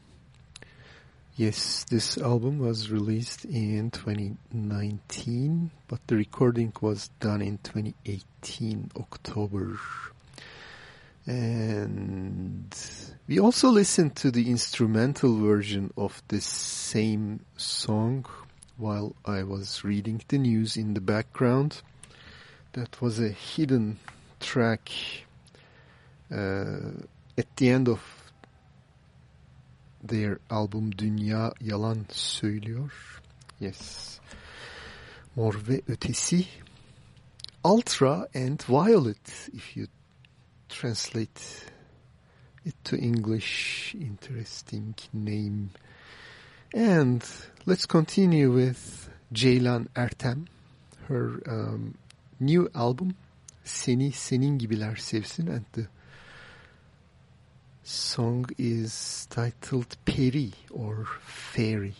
Speaker 2: Yes, this album was released in 2019, but the recording was done in 2018, October. And we also listened to the instrumental version of this same song while I was reading the news in the background. That was a hidden track at the end of their album Dünya Yalan Söylüyor. Yes. Mor ve Ötesi. Ultra and Violet if you translate it to English. Interesting name. And let's continue with Ceylan Ertem. Her um, new album Seni Senin Gibiler Sevsin and the song is titled Peri or Fairy.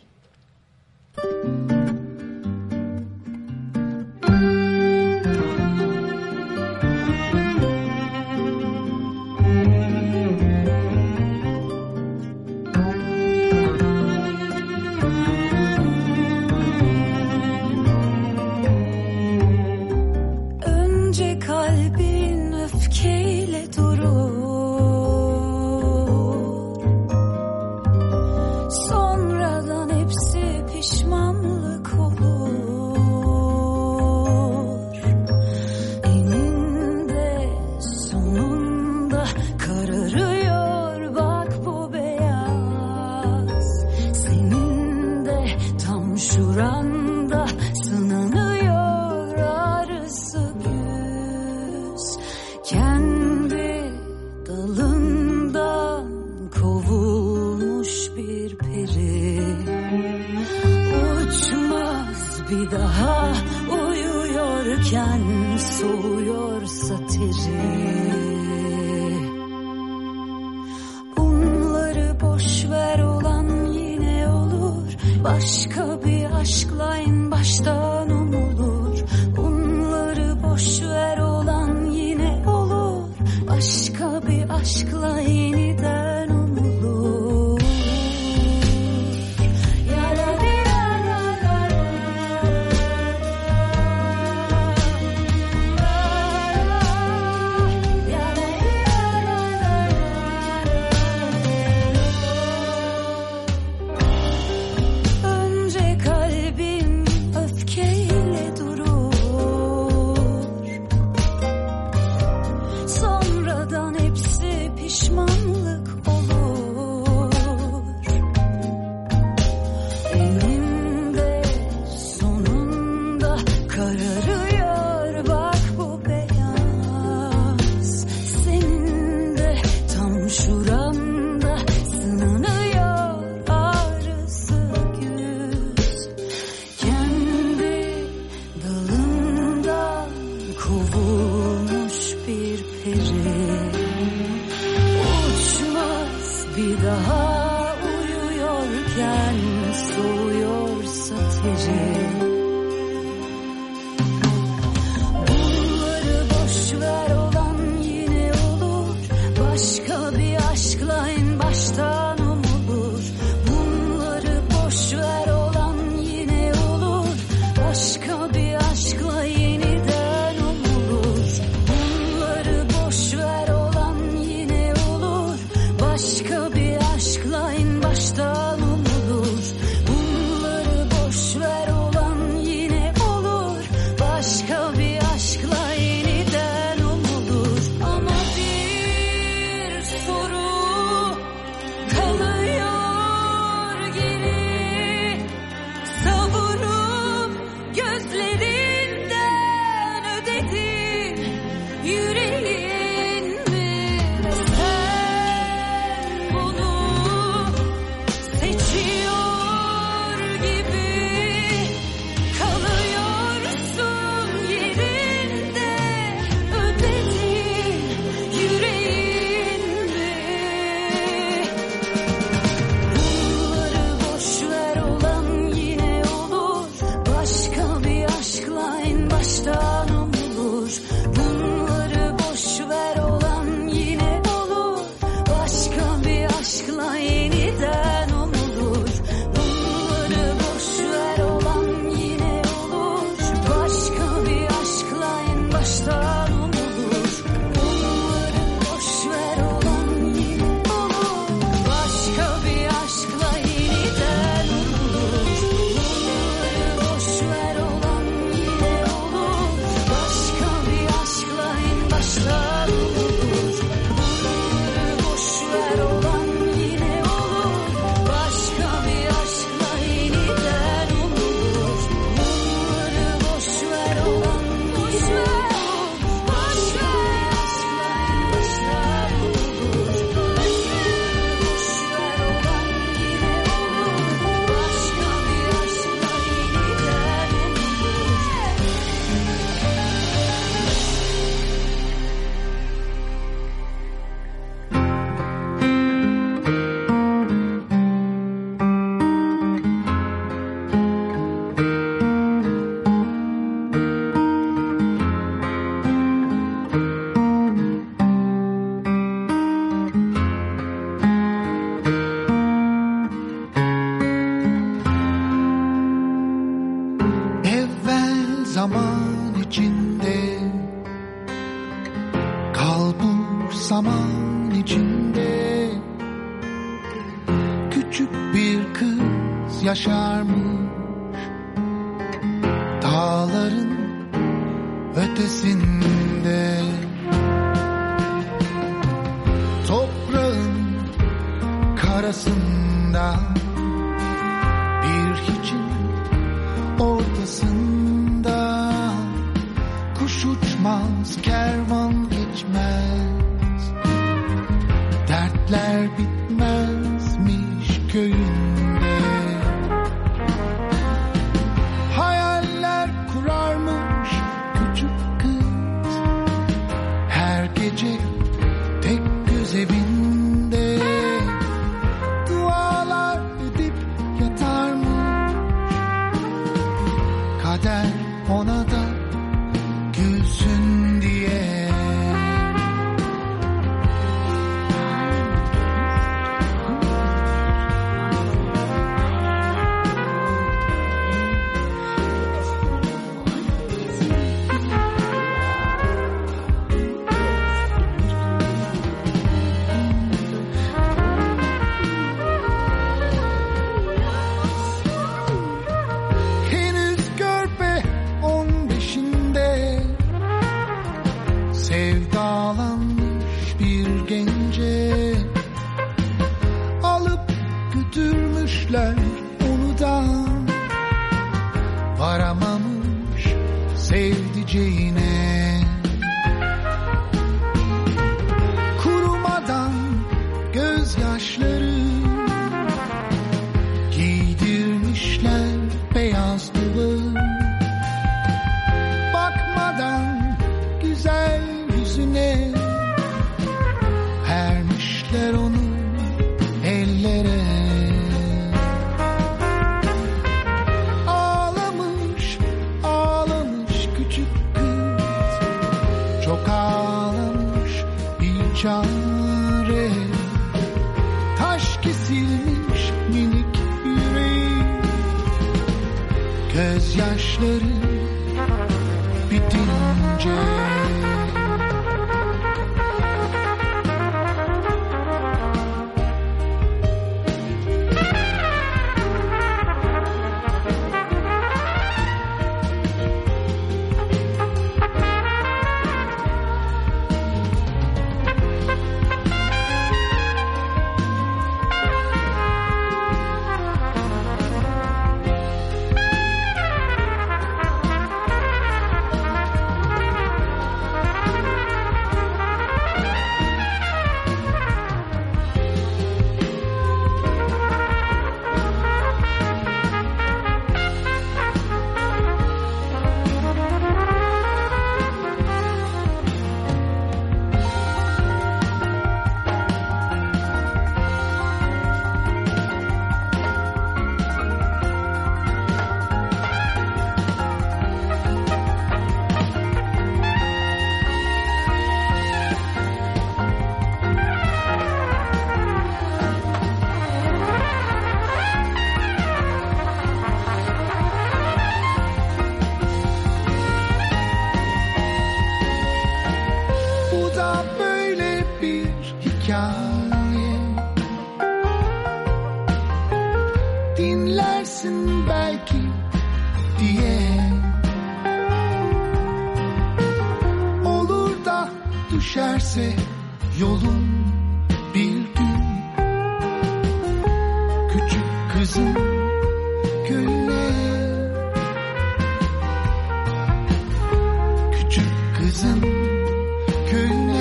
Speaker 8: Köyüne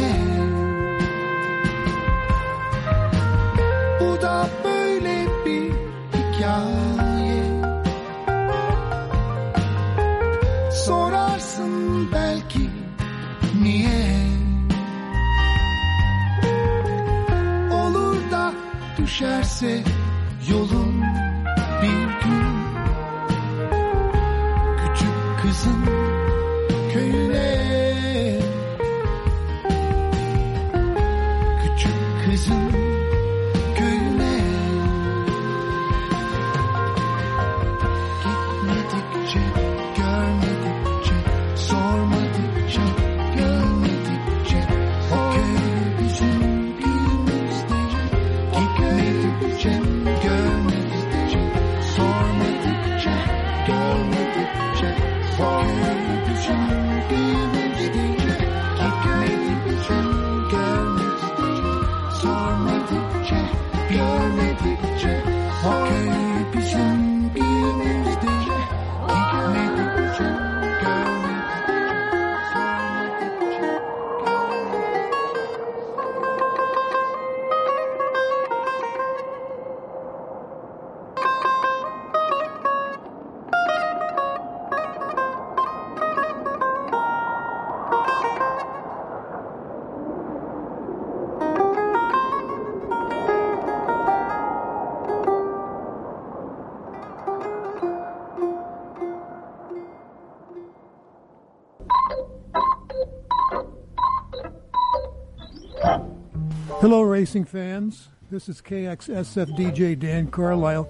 Speaker 11: racing fans. This is KXSF DJ Dan Carlisle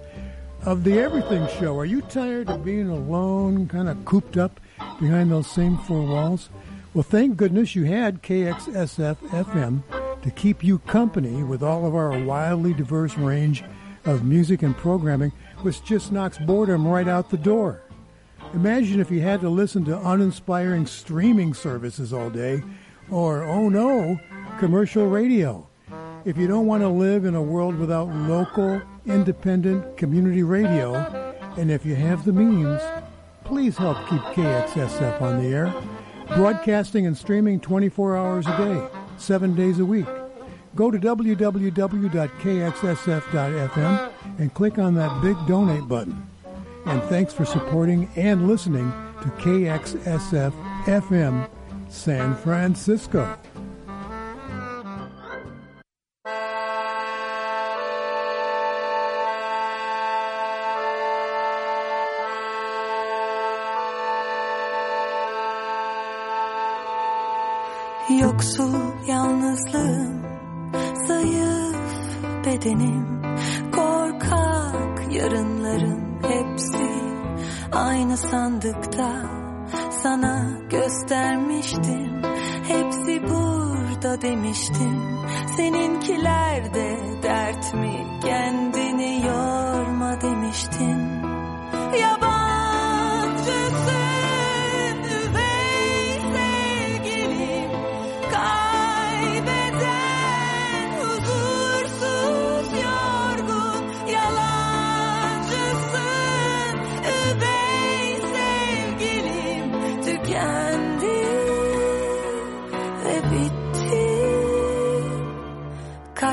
Speaker 11: of the Everything Show. Are you tired of being alone, kind of cooped up behind those same four walls? Well, thank goodness you had KXSF FM to keep you company with all of our wildly diverse range of music and programming, which just knocks boredom right out the door. Imagine if you had to listen to uninspiring streaming services all day, or, oh no, commercial radio. If you don't want to live in a world without local, independent community radio, and if you have the means, please help keep KXSF on the air, broadcasting and streaming 24 hours a day, 7 days a week. Go to www.kxsf.fm and click on that big donate button. And thanks for supporting and listening to KXSF FM San Francisco.
Speaker 12: Yoksul yalnızlığım Zayıf bedenim. Korkak yarınlarım hepsi Aynı sandıkta. Sana göstermiştim Hepsi burada demiştim. Seninkiler de dert mi? Kendini yorma demiştim. Yabancısın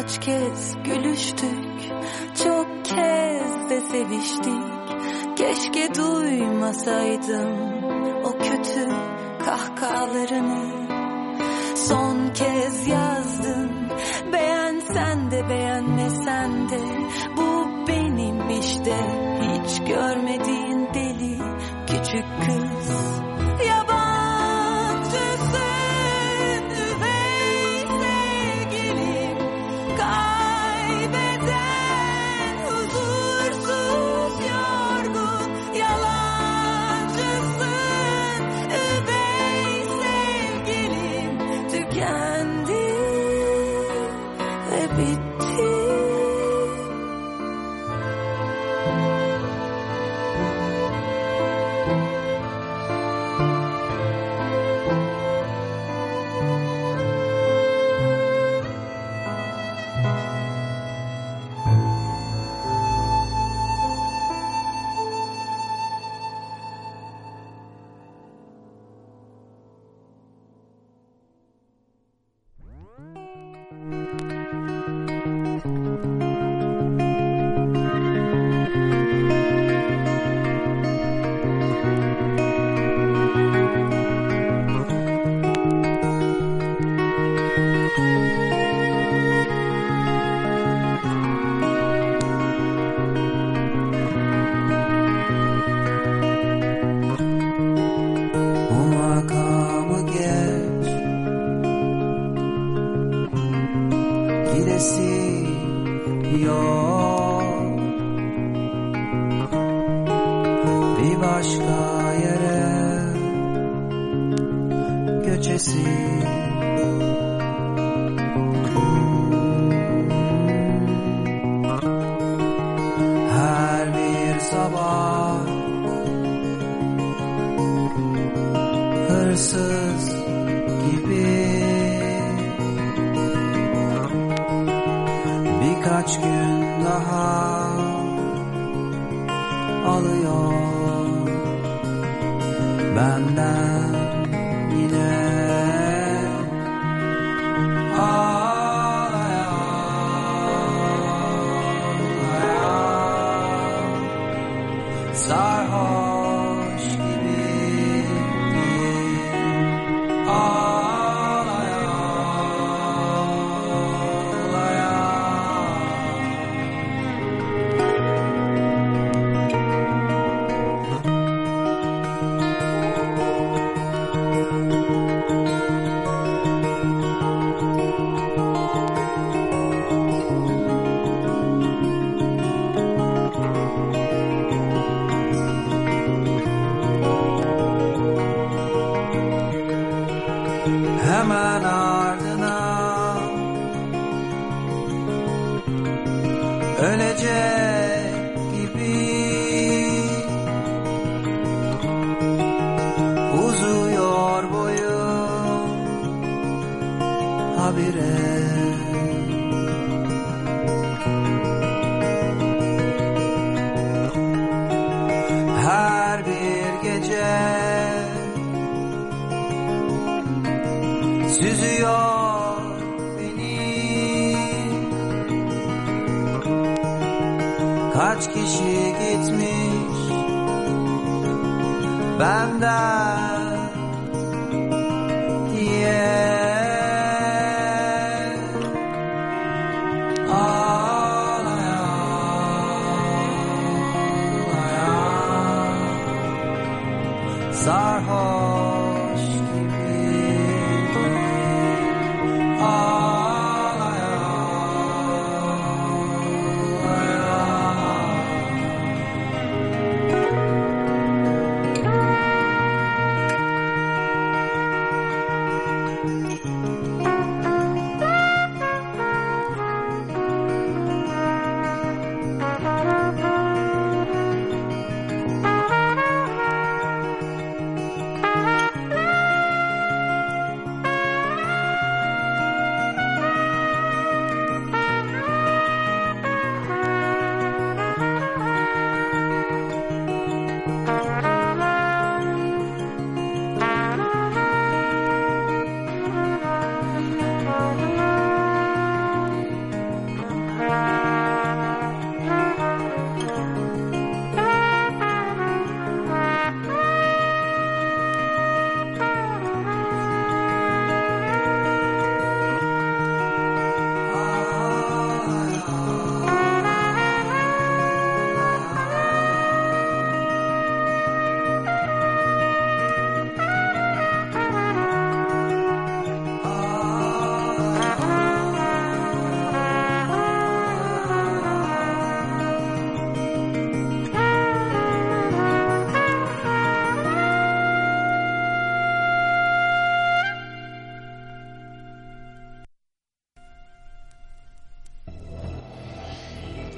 Speaker 12: Kaç kez gülüştük Çok kez de seviştik. Keşke duymasaydım O kötü kahkahalarını. Son kez yazdım Beğensen de beğenmesen de. Bu benim işte Hiç görmediğin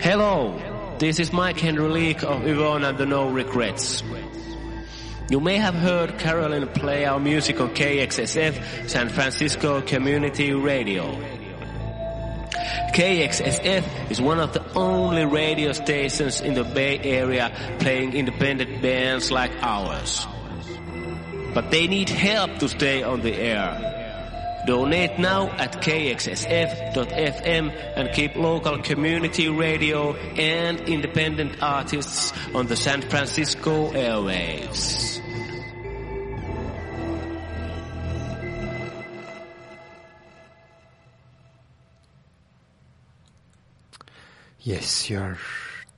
Speaker 3: Hello, this is Mike Henry Leak of Yvonne and the No Regrets. You may have heard Carolyn play our music on KXSF San Francisco Community Radio. KXSF is one of the only radio stations in the Bay Area playing independent bands like ours. But they need help to stay on the air. Donate now at kxsf.fm and keep local community radio and independent artists on the San Francisco airwaves.
Speaker 2: Yes, you're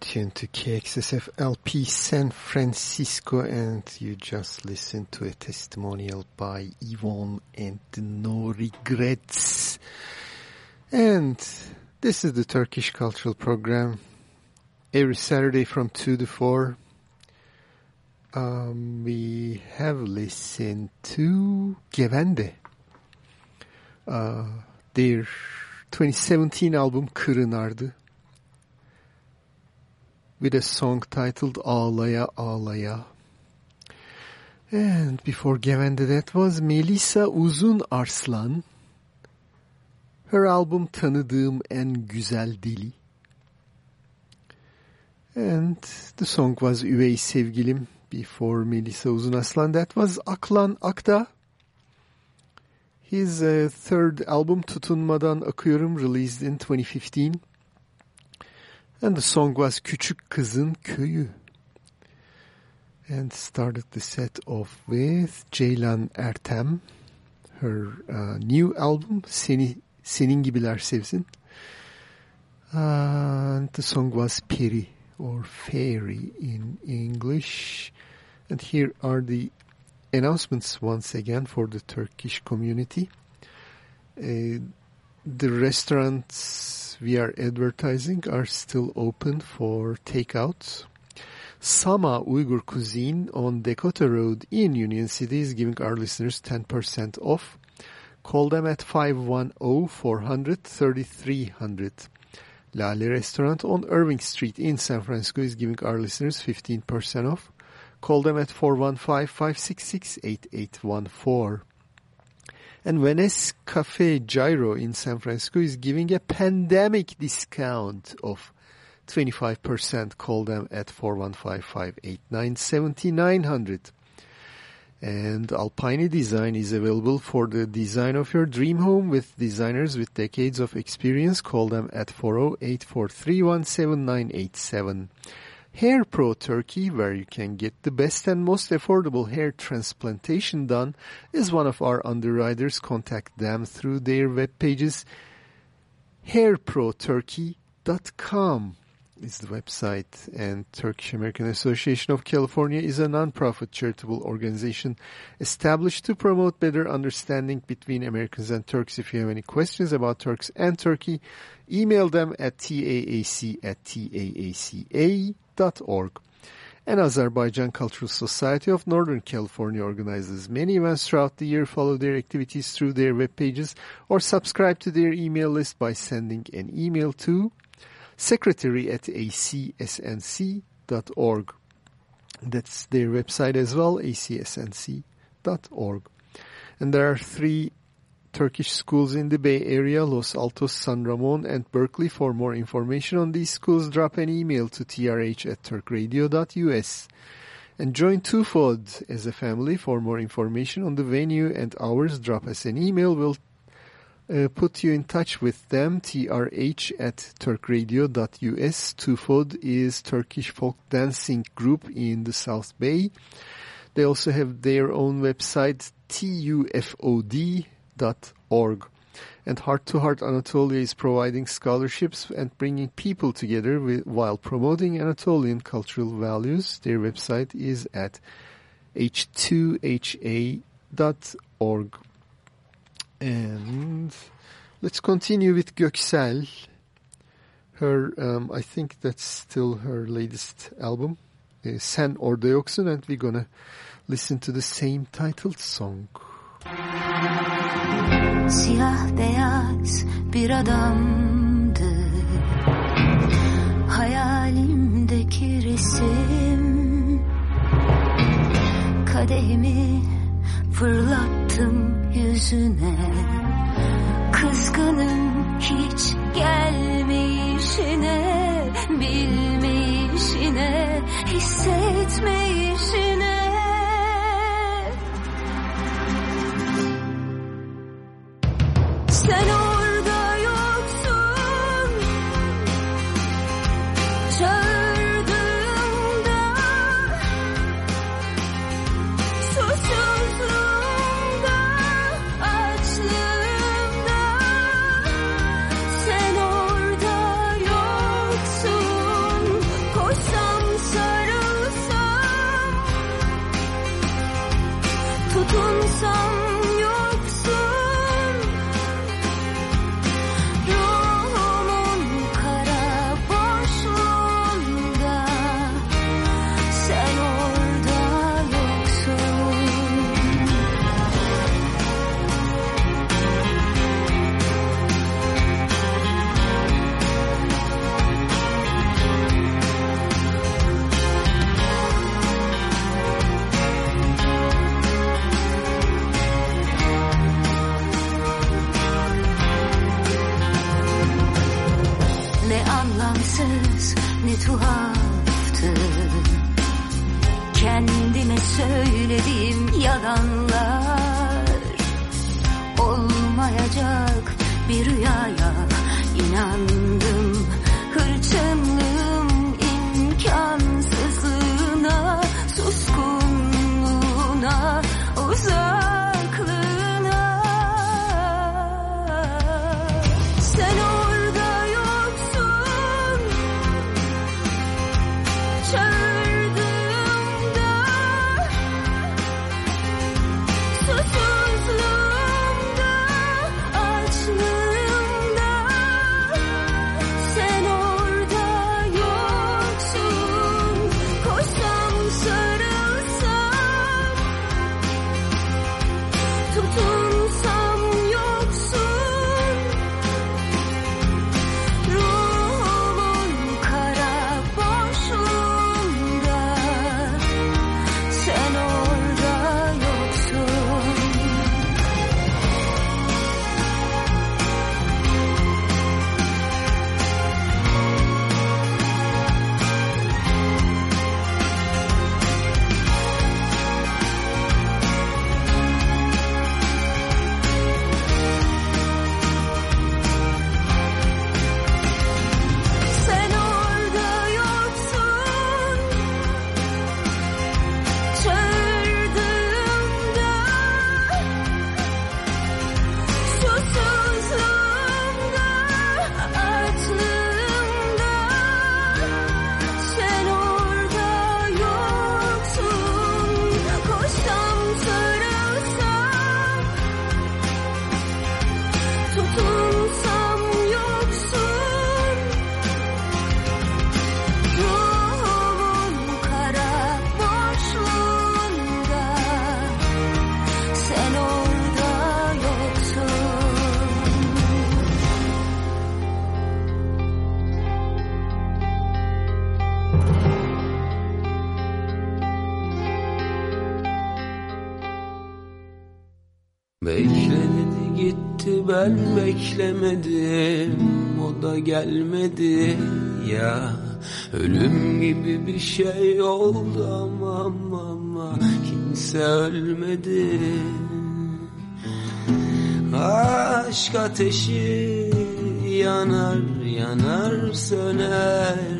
Speaker 2: tuned to KXSF LP San Francisco and you just listened to a testimonial by Yvonne and No Regrets. And this is the Turkish Cultural Program every Saturday from 2 to 4. Um, we have listened to Gevende. Uh, their 2017 album Kırınardı with a song titled Ağlaya Ağlaya. And before Gevende that was Melisa Uzun Arslan. Her album Tanıdığım En Güzel Dili. And the song was Üvey Sevgilim before Melisa Uzunarslan. That was Aklan Akdağ. His uh, third album Tutunmadan Akıyorum released in 2015. And the song was Küçük Kızın Köyü. And started the set off with Ceylan Ertem. Her uh, new album Seni Senin Gibiler Sevsin. and the song was Peri or Fairy in English. And here are the announcements once again for the Turkish community. Uh, the restaurants we are advertising are still open for takeout. Sama Uyghur Cuisine on Dakota Road in Union City is giving our listeners 10% off. Call them at 510-400-3300. Lale Restaurant on Irving Street in San Francisco is giving our listeners 15% off. Call them at 415-566-8814. And Venice Cafe Gyro in San Francisco is giving a pandemic discount of 25%. Call them at 415-589-7900. And Alpine Design is available for the design of your dream home with designers with decades of experience. Call them at 408-431-7987. Hair Pro Turkey, where you can get the best and most affordable hair transplantation done, is one of our underwriters. Contact them through their web pages. hairproturkey.com is the website and Turkish American Association of California is a non-profit charitable organization established to promote better understanding between Americans and Turks. If you have any questions about Turks and Turkey, email them at taac at taaca.org. And Azerbaijan Cultural Society of Northern California organizes many events throughout the year. Follow their activities through their web pages or subscribe to their email list by sending an email to secretary at acsnc.org. That's their website as well, acsnc.org. And there are three Turkish schools in the Bay Area, Los Altos, San Ramon, and Berkeley. For more information on these schools, drop an email to trh at turkradio.us. And join Tufod as a family. For more information on the venue and hours, drop us an email. We'll uh, put you in touch with them, trh at turkradio.us. Tufod is Turkish folk dancing group in the South Bay. They also have their own website, tufod.org. And Heart to Heart Anatolia is providing scholarships and bringing people together with, while promoting Anatolian cultural values. Their website is at h2ha.org. And let's continue with Göksel. Her, um, I think that's still her latest album, uh, Sen Orada Yoksun, and we're gonna listen to the same titled song.
Speaker 12: Siyah beyaz bir adamdı. Hayalimdeki resim Kadehimi fırlattım yüzüne. Kızgınım hiç gelmeyişine Bilmeyişine Hissetmeyişine Sen orada yoksun. Çağırdığımda Susuzluğumda Açlığımda Sen orada yoksun. Koşsam sarılsam Tutunsam
Speaker 13: beklemedim O da gelmedi. Ya Ölüm gibi bir şey oldu ama ama, ama Kimse ölmedi. Aşk ateşi yanar yanar söner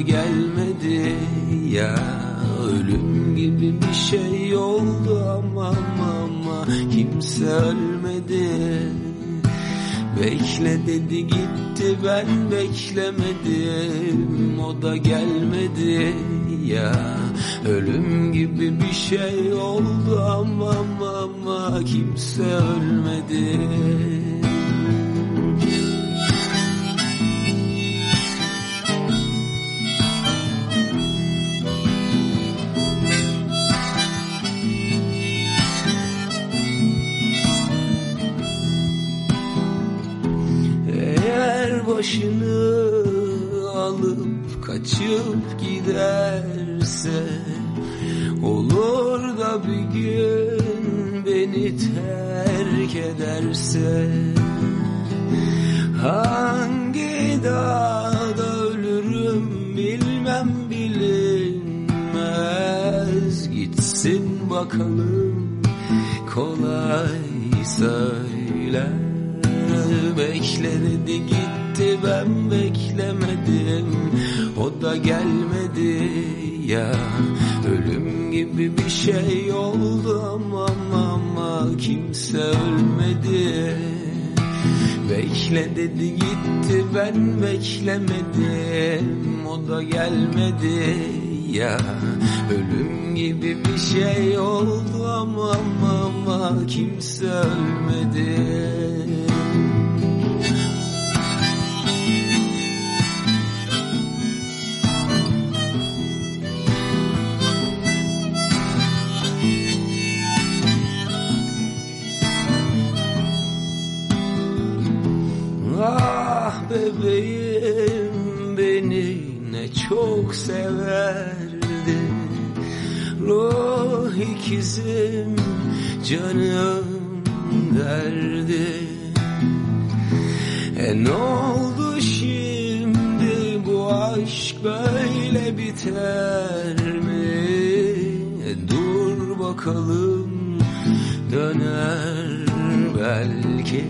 Speaker 13: Gelmedi. Ya Ölüm gibi bir şey oldu. Ama ama, Kimse ölmedi. Bekle dedi gitti. Ben beklemedim. O da gelmedi. Ya Ölüm gibi bir şey oldu. Ama, ama Kimse ölmedi başını alıp kaçıp giderse Olur da bir gün beni terk ederse. Hangi dağda ölürüm bilmem bilinmez. Gitsin bakalım kolay söyler. Bekledi gitti ben beklemedim O da gelmedi ya. Ölüm gibi bir şey oldu ama ama, Kimse ölmedi. Bekle dedi gitti ben beklemedim O da gelmedi ya. Ölüm gibi bir şey oldu ama, ama Kimse ölmedi Ah bebeğim beni ne çok severdi Ruh ikizim canım derdi. E ne oldu şimdi bu aşk böyle biter mi? E dur bakalım döner belki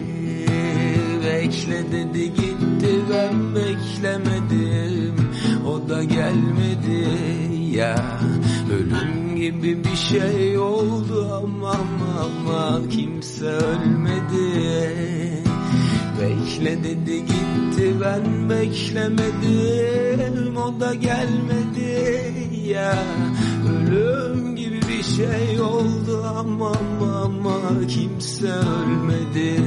Speaker 13: Bekle dedi gitti ben beklemedim. O da gelmedi ya. Ölüm gibi bir şey oldu ama ama, Kimse ölmedi. Bekle dedi gitti ben beklemedim. O da gelmedi ya. Ölüm gibi bir şey oldu ama, ama Kimse ölmedi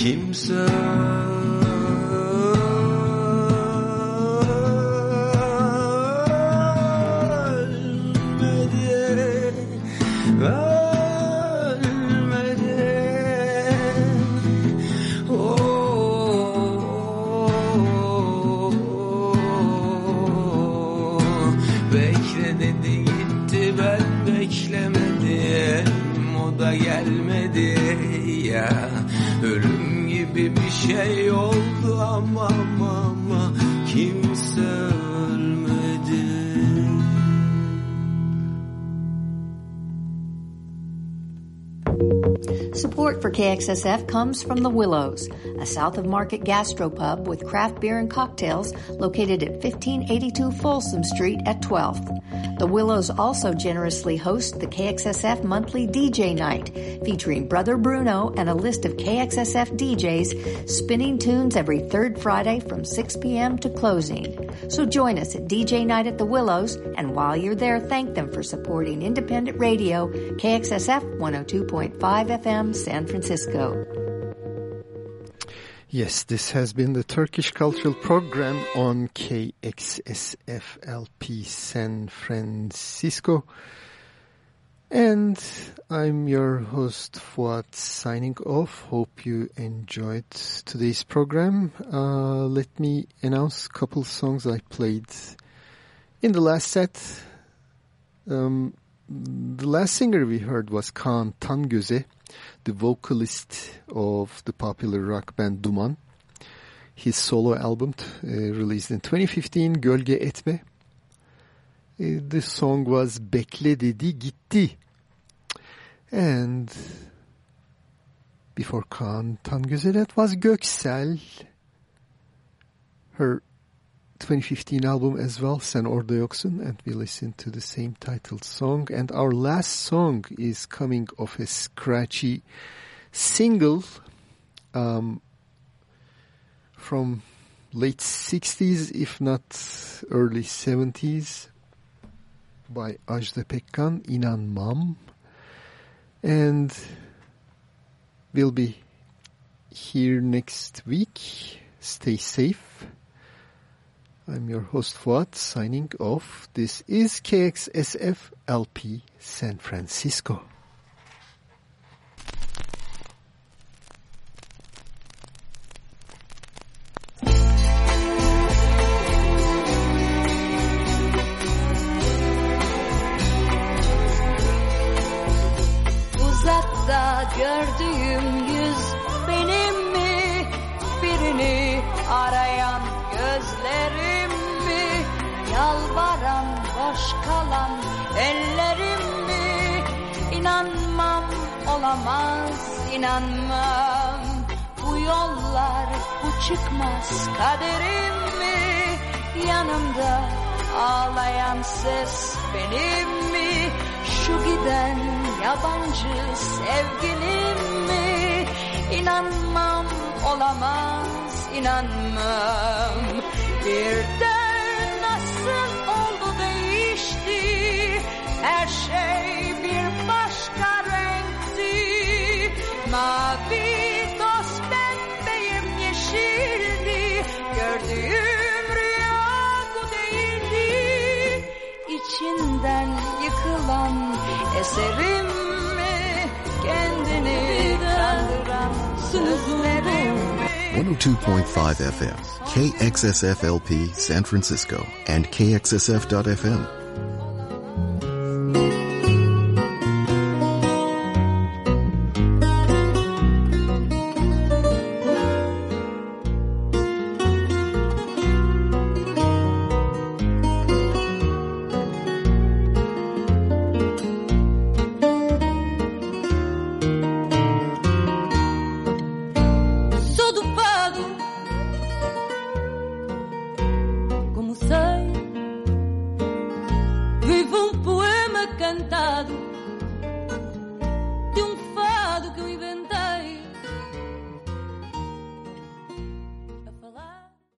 Speaker 13: Kimse şey oldu ama ama, Kimse
Speaker 4: Support for KXSF comes from The Willows, a south of market gastropub with craft beer and cocktails located at 1582 Folsom Street at 12th. The Willows also generously host the KXSF monthly DJ night featuring Brother Bruno and a list of KXSF DJs spinning tunes every third Friday from 6 p.m. to closing. So join us at DJ night at The Willows and while you're there, thank them for supporting independent radio KXSF 102.5 FM San Francisco.
Speaker 2: Yes, this has been the Turkish Cultural Program on KXSFLP San Francisco. And I'm your host Fuat signing off. Hope you enjoyed today's program. Uh, let me announce a couple songs I played in the last set. Um, the last singer we heard was Kaan Tangöze, the vocalist of the popular rock band Duman. His solo album uh, released in 2015, Gölge Etme. Uh, the song was Bekle Dedi Gitti. And before Kaan Tangöze, that was Göksel. Her 2015 album as well, Sen Orada Yoksun, and we listened to the same titled song. And our last song is coming off a scratchy single um, from late 60s, if not early 70s, by Ajda Pekkan, İnanmam. And we'll be here next week. Stay safe. I'm your host Fuat signing off. This is KXSF LP San Francisco.
Speaker 14: Uzakta gördüğüm yüz benim mi? Birini arayan boş kalan ellerim mi? İnanmam olamaz inanmam Bu yollar bu çıkmaz kaderim mi? Yanımda ağlayan ses benim mi? Şu giden yabancı sevgilim mi? İnanmam olamaz inanmam Birden Mavi toz pembeyim yeşildi Gördüğüm rüya bu değildi. İçinden yıkılan eserim mi Kendini kandıran sözlerim. mi
Speaker 15: 102.5 FM, KXSFLP San Francisco, and KXSF.FM